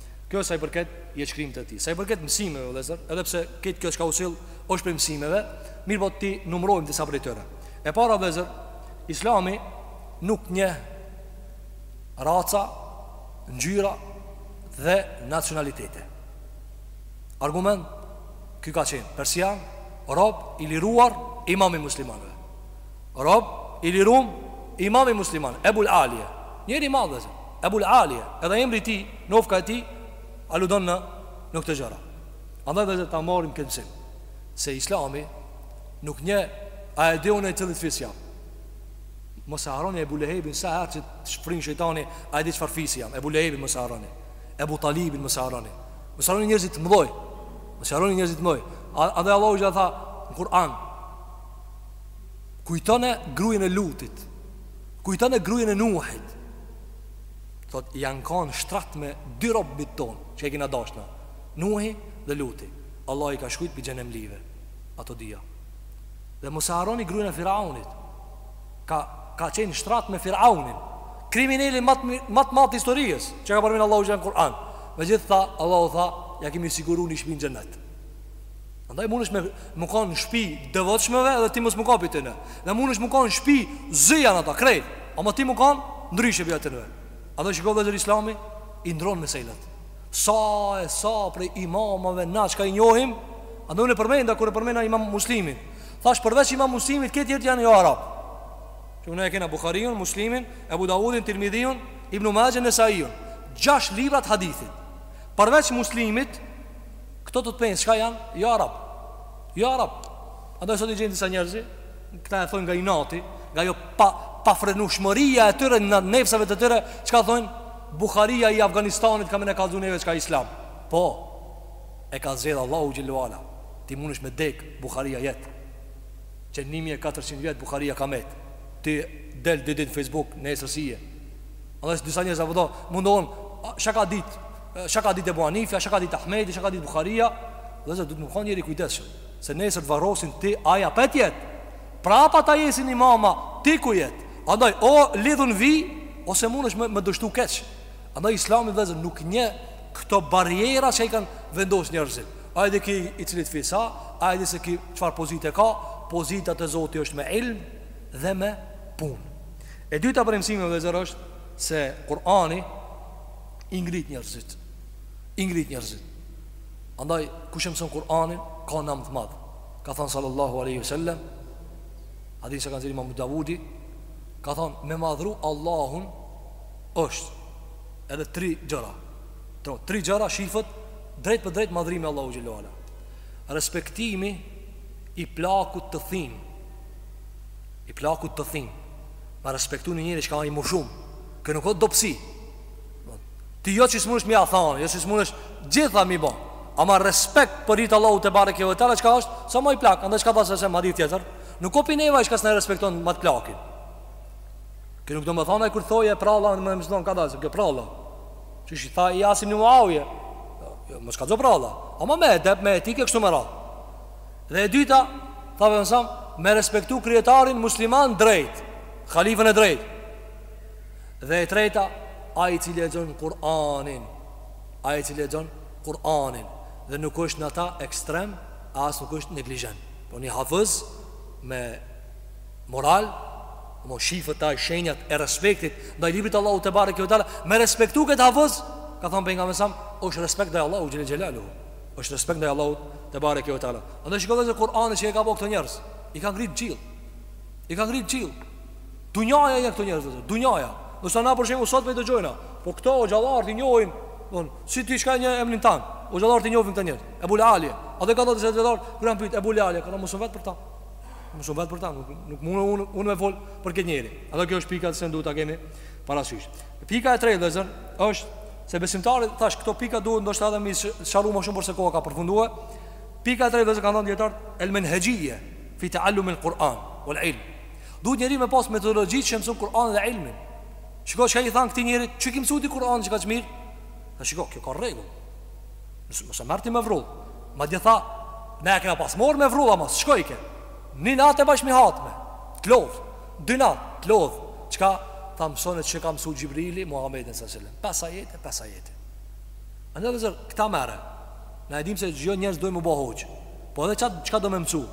Kjo sa i përket jetëshkrimit të tij. Sa i përket mësimeve, vëllezër, edhe pse këtë kjo çka u sill është prej mësimeve, mirëpo t'i numërojmë disa prej tyre. E para vëllezër, Islami nuk njeh raca, ngjyra dhe nacionalitete. Argument ky ka qenë persian, rob i liruar imam i muslimanëve. Rob i lirum imam i musliman, Ebul Alie, njeri i madh Ebul Alie, edhe emri i tij, nofka e tij aludon në në këto gjëra. Andaj vëllezër ta marrim këtë mësim se Islami nuk njeh a e di unë cili fis jam. Mos e harroni Ebu Lehebin sa herë që të shfryn shejtani, a e di çfarë fisi jam? Ebu Lehebin mos e harroni. Ebu Talibin mos e harroni. Mos harroni njerëzit e mëdhoj. Mos i harroni njerëzit e mëdhoj. Andaj Allahu ja tha në Kur'an, Kujtone grujen e Lutit. Kujtone grujen e Nuhit. Thot janë kanë n'shtrat me dy robët tonë, që i kena dashtë na. Nuhi dhe Luti. Allah i ka shkrujt prej xhehenemlive. Ato dyja. Dhe mos harroni grujen e Firaunit. Ka ka qenë n'shtrat me Firaunin. Krimineli ma t'madh të historisë, që ka përmendur Allahu xhelle në Kur'an. Megjithatë, Allahu tha, ja kemi siguru një shpi në xhenet. Andaj mundesh me kanë në shpi t'devotshmëve edhe ti mos me kanë prej tyne Dhe mundesh me kanë në shpi zijan ata krejt Ama ti me kanë ndryshe prej tyne Andaj shiko vëllezër islami i ndron meselet Sa e sa prej imamave na çka i njohim Andaj unë e përmenda kur e përmenda imam muslimin Thash përveç imam muslimit këta tjerët janë jo arab Që unë e kena Buhariun, muslimin, Ebu Davudin, Tirmidhiun, Ibnu Maxhen, Nesaiun Gjashtë librat e hadithit Përveç muslimit Këta të pesë, çka janë? Jo arab Jo arab Andaj sot i gjen disa njerëz Këta e thonë nga inati Nga jo pa, pafrenushmëria e tyre Në nefsave të tyre Çka thonë? Buharia i Afganistanit Ka me na kallzu neve çka islam Po E ka zgjedh Allahu xhelle ue ala Ti mundesh me dekë Buharia jet Që 1400 vjet Buharia ka met Ti del dy dit në Facebook Nesër s'je Andaj disa njerëz a vëdo Mundohen Çka ka dit Çka ka ditë Ebu Hanifja, çka ka ditë Ahmedi, çka ka ditë Buharia? Vëllezër duhet me kanë njeri i kujdesshëm, se nesër të varrosin ty ai apet jet. Prap ata jesin imama ti ku jet. Andaj o lidhu n'vi ose mundesh me, me dështu keq. Andaj Islami vëllezër nuk njeh këto barriera që i kanë vendosur njerëzit. A e di ky i cilit fis a, a e di se ky çfarë pozite ka, pozita te Zoti është me ilm dhe me punë. E dyta prej mësimeve vëllezër osht se Kur'ani I ngrit njerëzit I ngrit njerëzit Andaj, kush e mëson Kur'anin Ka nam të madh Ka thonë sallallahu aleyhi sallem Hadith e ka nxjerr imam Ebu Davudi Ka thonë me madhru Allahun është Edhe tri gjëra Tro, Tri gjëra shifet Drejt për drejt madhrimi Allahu xhel xhelal Respektimi I plakut të thin I plakut të thin Me respektu një njeri çka ai më shumë Kjo nuk o dobësi Ti jo që s'munësh mi a thanë, jo që s'munësh gjitha mi bo Ama respekt për hir të Allahut tebareke ve teala çka është, sa ma i plak, andaj ka thanë a.s. në hadith tjetër Nuk o pi neve ai çka s'e respekton më të plakin Kjo nuk do me thanë e kur thoje pra Allah në më mëslonë ka dalë, se kjo pra Allah Që shi tha i asim një më auje, jo, më shka dzo pra Allah Ama me edeb, me etike, kështu më ra Dhe e dyta, tha për pejgamberi sam, me respektu kryetarin musliman drejt Khalifën e drejt Dhe e treta, ai i cili lexon Kur'anin, ai i cili lexon Kur'anin dhe nuk është në ata ekstrem, e as nuk është neglizhent. Po një hafiz me moral, me u shifet te ai shenjat e respektit ndaj librit t'Allahut te bareke ve teala, me respektu këtë hafiz, ka thënë pejgamberi sa, është respekt ndaj Allahu xhel xhelalu. Është respekt ndaj Allahu te bareke ve teala. Andaj shikoj se Kur'ani çka i ka bo këto njerëz, i ka ngrit n'qiell. I ka ngrit n'qiell. Dunjaja i njeh këto njerëz sot. Dunjaja. Disa na për shembull sot me dëgjojna. Po këto hoxhallarët i njohin, don, si ti çka njeh emrin tan. Hoxhallarët i njohin këto njerëz. Ebul Ali. Andaj ka thotë se do dor, kur jan pyet Ebul Ali, ka thonë mos u vet për ta. Mos u vet për ta, nuk nuk mund unë unë me fol për këtë njeri. Andaj kjo është pika se duhet ta kemi parasysh. Pika e tretë vllezër është se besimtarët tash këto pika duhet ndoshta edhe me sqaru më shumë por se koha ka përfunduar. Pika e tretë vllezër kanë thonë dijetarët el menhejie fi ta'allum al-Quran wal ilm. Duhet njeriu me pas metodologji të mëson Kur'anin dhe ilmin. Shiko çka i than këtij njerit, qysh e ki mësu ti Kur'anin që kaq mirë? Tha shiko, kjo ka rregull. Mos mos e merr ti me vrull. Madje tha, ne e kena pas marr me vrull ama s'shkojke. Një natë e bojshim hatme. Të lodh. Dy natë, të lodh. Çka? Tha mësone si ia ka mësu Xhibrili Muhamedit sallallahu alaihi wasallam. Pesë ajete, pesë ajete. Andaj vllezër, këta merre. Na e dimë se s'don njeri m'u bo hoxh. Po edhe çka çka do me mësu?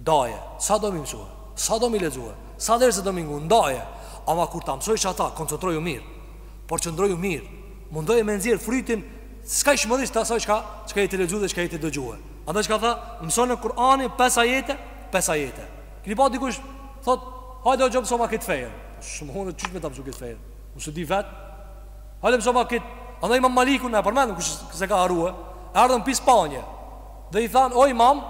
Ndaje, sa do me mësue, sa do me lexue, sa derse do me ngu, ndaje, ama kur ta mësojsh ata, koncentrohu mirë, përqëndrohu mirë, mundohu me nxjerr frytin skajshmërish të asaj çka çka je tu lexue dhe çka je tu dëgjue. Andaj çka tha, mësone Kur'anin pesë ajete, pesë ajete. Keni pa dikush thot, hajde hoxha mësoma këtë fejen. S'mu more qysh me ta mësu këtë fejen. Unë s'e di vet. Hajde mësoma këtë. Andaj Imam Malikun e përmendëm kush s'e ka harrue. Erdhën pi Spanje. Dhe i thanë, O Imam,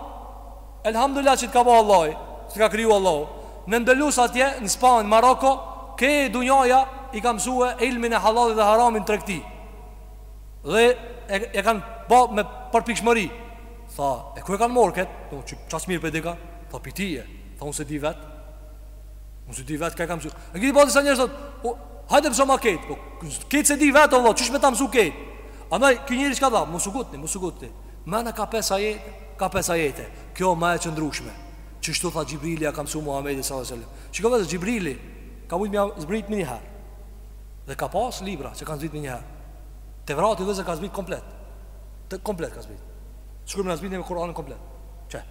Elhamdulillah që të ka bo Allahi, që të ka kriju Allahu. Në Endelus atje, në Spanjë, Maroko, krejt dunjaja i ka mësue ilmin e halalit dhe haramin tek ti. Dhe e, e kanë ba me përpikshmëri. Tha, e ku e kanë marrë këtë? Tha, që qasë mirë për dika? Tha, prej tije. Tha, unë s'e di vetë. Unë s'e di vetë, ka e kanë mësu. E këti ba disa njerëz sot, hajde mësoma këtë. Po, këtë s'e di vetë, Allah, qysh me ta mësu këtë? Andaj, ky njeri çka tha, mos u ngutni, mos u ngutni. Merrne ka pesë ajete, ka pesë ajete. Kjo më e qëndrueshme. Qështu tha Xhibrili ja ka mësuar Muhamedit sallallahu alaihi wasallam. Shikoj vetë Xhibrili ka mujt me zbrit më një herë. Dhe ka pas libra që kanë zbrit më një herë. Tevrati vëllezër ka zbrit komplet. Të komplet ka zbrit. Çka me zbrit në Kur'anin komplet. Çe.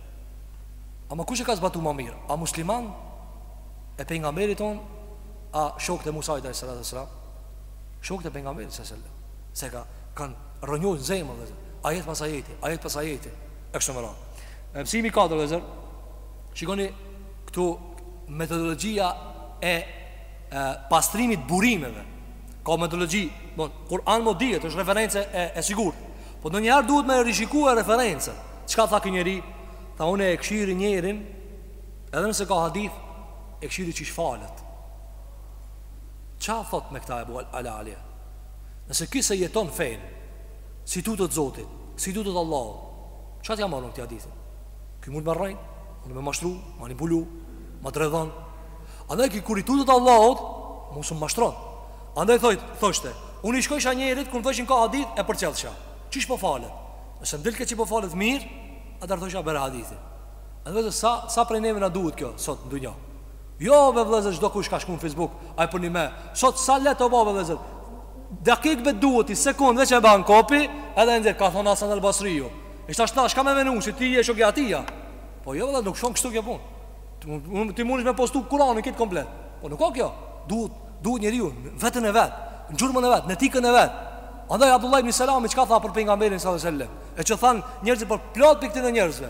Ama kush e ka zbatu ma mirë? A muslimanët e pejgamberit tonë? A shokët e Musait alaihi salatu wasallam? Shokët e pejgamberit sallallahu alaihi wasallam. Se ka kanë Rrënjos në zemër vëllezër Ajet pas ajeti, ajet pas ajeti E kështu me radhë Mësimi 4 vëllezër Shikoni këtu metodologia e, e pastrimit burimeve Ka metodologi bon, Kur'an mo dihet është referencë e, e sigurt Po ndonjëherë duhet me rishiku e referencë Çka tha ky njeri Tha unë e kshyri njerin Edhe nëse ka hadith E kshyri qysh falet Ça thot me këta Ebu al-Alije Nëse ky s'e jeton fenë S'i tutet Zotit, s'i tutet Allahut Ça t'ja marr unë këtij hadithin Ky mund me rrejnë, mund me mashtru, manipulu, ma dredhon Andaj ky kur i tutet Allahut, mos më mashtron Andaj thojt, thoshte, unë i shkojsha njerit kur më thoshin ka hadith e përcjellsha Qysh po falet, nëse më dilke që po falet mirë, atëherë thosha bjere hadithin Andaj sa, sa prej neve na duhet kjo, sot, n'dunja Jo be vëllezër çdo kush ka shku në Facebook ai po nime sot sa lehtë o ba be vëllezër dakik be duhet ni sekond veç e ban kopi edhe e nxjer ka thanë Hasan al Basriu e tash tash ka me menu se ti je shok i atij po jo vëllezër nuk shkon kështu kjo punë Unë ti mundesh me postu Kur'anin këtë komplet. Po nuk ka kjo. Duhet duhet njeriu vetën e vet, në gjurmën e vet, në etikën e vet. Andaj Abdullah ibn Salami çka tha për pejgamberin sallallahu alajhi wasallam, e që than njerëzit për plot pikë të njerëzve.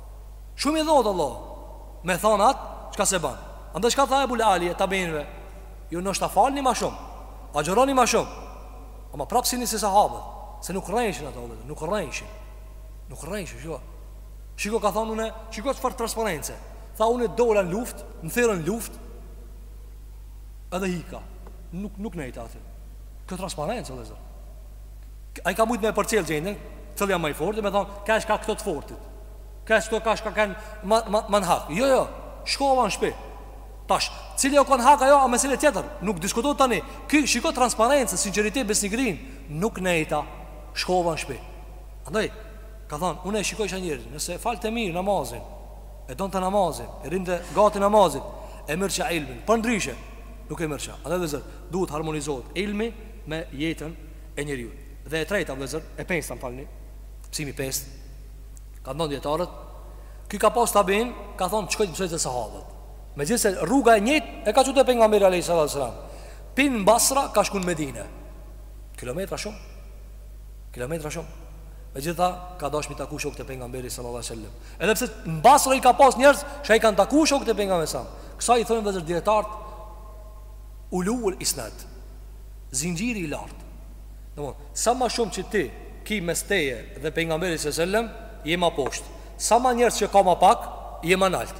Shumë hidhërohet Allah Me thanë atë Çka s'e ban Andaj çka tha Ebul Alije tabiinve Ju ndoshta falni ma shumë Agjëroni ma shumë Ama prapë s'jeni si sahabët Se nuk rrejshin ata dhe Nuk rrejshin Nuk rrejshin Shiko Shiko ka thonë unë Shiko çfarë transparence Tha unë dola në luftë Më thirrën n'luftë Edhe hika Nuk, nuk nejta aty Kjo transparencë vëllezër Ai ka mujtë me e përcjellë gjendjen Cili jam ma i forti Me thonë Ka e shka këtë të fortit Kësë të kashka kënë më, më, më në hak Jo, jo, shkova në shpi Tash, cili o kënë hak ajo, a mesele tjetër Nuk diskutoj tani Ky, shiko transparencë, sinqeritet, besnikrinë Nuk nejta, shkova në shpi Andaj, ka thonë, unë e shikojsha njerin Nëse e falte mirë namazin E donte namazin E rrinte gati namazin E merrsha ilmin Përndryshe Nuk e merrsha Andaj vëllezër Duhet harmonizohet ilmi Me jetën e njeriut Dhe e treta vëllezër E pesta më falni Mësimi 5 Kanë thonë dijetarët Ky ka pas tabiin Ka thonë shkoj të mësoj te sahabët Megjithëse rruga e njëjtë E ka çu te pejgamberi a.s. Pi në Basra ka shku në Medine Kilometra shumë Kilometra shumë Megjithatë ka dash m'i taku shokët e pejgamberit s.a.s. Edhe pse në Basra i ka pas njerëz Që i kanë taku shokët e pejgamberit s.a.s. Kësaj i thonë vëllezër dijetarët Uluul isned Zinxhiri i lartë Domthon, sa ma shumë që ti ki mes teje dhe pejgamberit sa selam, je ma poshtë. Sa ma njerëz që ka ma pak, je ma nalt.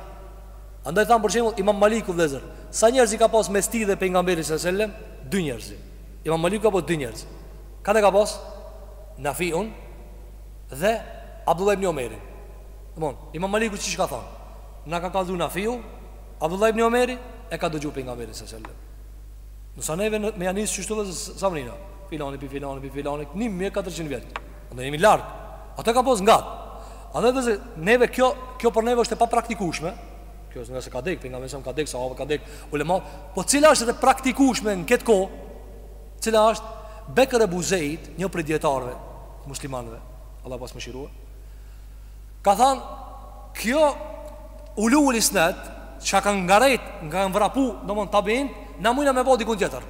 Andaj thamë për shembull Imam Maliku vëllezër, sa njerëz i ka pas mes tij dhe pejgamberit sa selam, dy njerëz. Imam Maliku ka pas dy njerëz. Katë ka pas Nafiun dhe Abdullah ibn Omerin. Domthon, Imam Maliku qysh ka thënë? Na ka kallzu Nafiu, Abdullah ibn Omeri e ka dëgju pejgamberin sa selam. Nëse neve me ja nisë qështu vëllezër samrina Filani pi filani pi filani 1400 vjetë Na jemi larg Ata kanë pasë ngat Andaj vëllezër neve kjo Kjo për neve është e papraktikushme Kjo është ngase ka dek Pejgamberi selam ka dek Sahabe ka dek Ulema Po cila është e praktikushme në këtë kohë Cila është Bekër Ebu Zejd Një prej dijetarve Muslimanve Allahu pastë mëshiruar Ka thanë, kjo uluul isned, që ka kanë ngarejt, nga kanë vrapu, në mund tabiin, na mujna me bo diçka tjetër.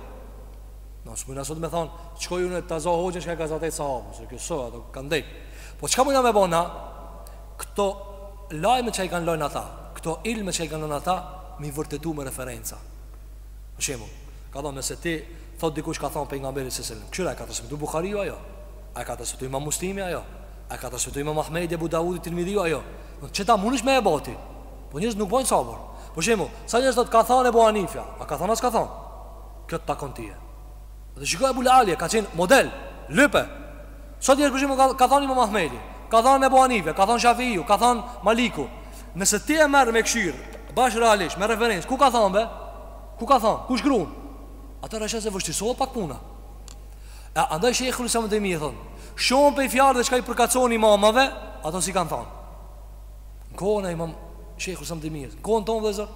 Na s'mujna sot me thanë, shkoj unë te azo hoqën, që ka gazatet sahabë, se kjo së, ata kanë dek. Po çka mujna me bo na, këto lajme që i kanë lonë ata, këto ilme që i kanë lonë ata, m'i vërtetu me referenca. Për shembull, ka thanë, nëse ti, thot dikush ka thanë, pejgamberi sa selam, kqyr a e ka transmetu Buhariu a jo, a e ka transmetu Imam Muslimi a jo, A e ka transmetuar Imam Ahmedi, Abu Daudi, Tirmidhiu a jo? Domthon qeta mundesh me e ba ti. Po njerëzit nuk bojnë sabër. Për shembull, sa njerëz thotë ka thënë Abu Hanifa, a ka thënë a s'ka thënë? Kjo të takon tije. Dhe shikoj Abu Alia ka qenë model, lype. Sot njerëz për shembull ka, ka thënë Imam Ahmedi, ka thënë Abu Hanifa, ka thënë Shafiu, ka thënë Maliku. Nëse ti e merr me kqyrë, bash realisht me referencë, ku ka thënë be? Ku ka thënë? Ku shkruan? Atëherë se vështirësohet pak puna. E andaj shejhul islam Ibn Tejmije thonë Shumë prej fjalëve çka i përkasin imamave Ato s'i kanë thonë Në kohën e imam shejhul islam Ibn Tejmijes thonë Kohën tonë vëllezër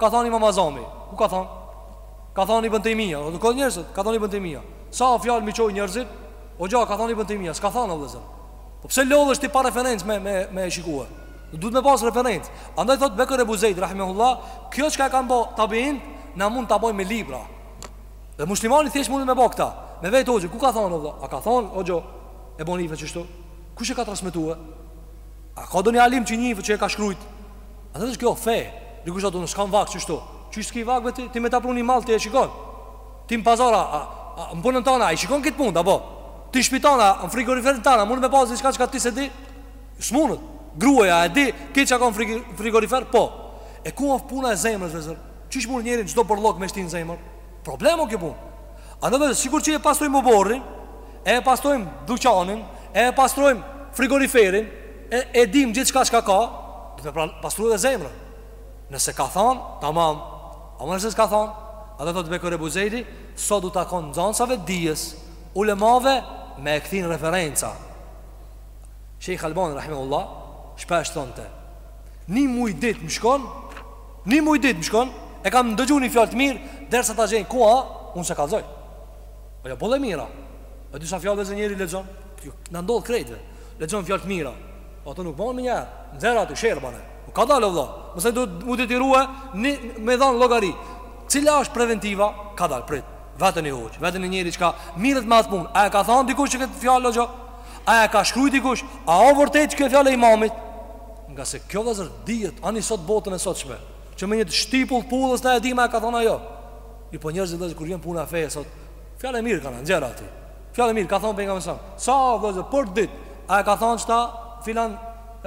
Ka thonë imam Azami Ku ka thonë Ka thonë Ibn Tejmije thonë Ka thonë njerzit Ka thonë Ibn Tejmije Sa o fjalë m'i çojn njerzit Hoxha ka thonë Ibn Tejmije S'ka thonë o vëllezër Po pse lodhesh ti pa referencë me, me, me shikue Duhet me pas referencë. Andaj thot Bekër Ebu Zejd, rahimehullah, kjo që kanë bo tabiin, na mund ta bojmë me libra. Dhe muslimani thjesht mund me bë këta. Me vetë hoxhë, ku ka thonë vëlla? A ka thonë hoxhë Ebu Hanife qështu? Kush e ka transmetuar? A ka ndonji alim që njef që e ka shkrujt? A është kjo fe? Dikush do të thonë s'kam vakt qështu. Qysh s'ki vakt vetë ti me ta pru ni mall ti e shikon. Ti në pazar a, a në punën tona e shikon këtë punë apo? Ti në shpi tana, në frigorifer tana, mund me pas diçka çka ti s'e di? S'munet. Gruaja e di, ti çka ka në frigorifer? Po. E ku është puna e zemrës, zot? Qysh mund njeri çdo bërllok me shti në zemër? Problem o kjo punë. Andaj vëllezër, sikur që e pastrojmë oborrin, e e pastrojmë dyqanin, e e pastrojmë frigoriferin, e e dimë gjithçka çka ka, duhet pastrue edhe zemrën. Nëse ka thënë, tamam. Ama nëse s'ka thënë, edhe thotë Bekër Ebu Zejdi, sot u takon nxënësave të dijes, ulemave me e kthy në referenca. Shejh Albani rahimahullah shpesh thonte, "Ni muj ditë më shkon Ni muj dit më shkon e kam ndëgju ni fjalë të mirë derisa ta gjej ku a unë s'e kallzoj ajo boll e mira e disa fjalë vëllzër njeri lexon kjo na ndodh krejtve lexon fjalë të mira po ato nuk bon menjëher nxjerr aty share bane nuk, kadal o vëlla mëse do mu detyrue ni me dhan llogari cila është preventiva kadal prit vete ni hoxhë vete ni njeri çka mirret me atë punë a e ka than dikush këtë fjalë hoxha a e ka shkrujt dikush a o vërtet kjo fjalë e imamit Ngase kjo vëllezër dihet Ani sot botën e sotshme Që me një të shtypun pullës ne e dimë a e ka thonë a jo E po njerëzit vëllezër kur vjen puna e fesë sot Fjalë e mirë ka nxerre aty Fjalë e mirë ka thonë Pejgamberi a.s. Sa vëllezër për dit A e ka thonë qëta filan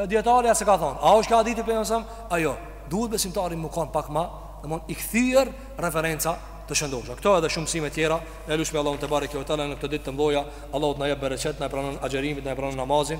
dijetari a s'e ka thonë A është ky hadithi Pejgamberit a.s. A jo Duhet besimtari me kanë pak ma Domethon i kthyer referenca të shëndosha Këto edhe shumë mësime tjera E lusim Allahun tebareke ve teala në këto dit të mdhaja Allahu të na jep bereqet Na e pranon agjërimin Na e pranon namazin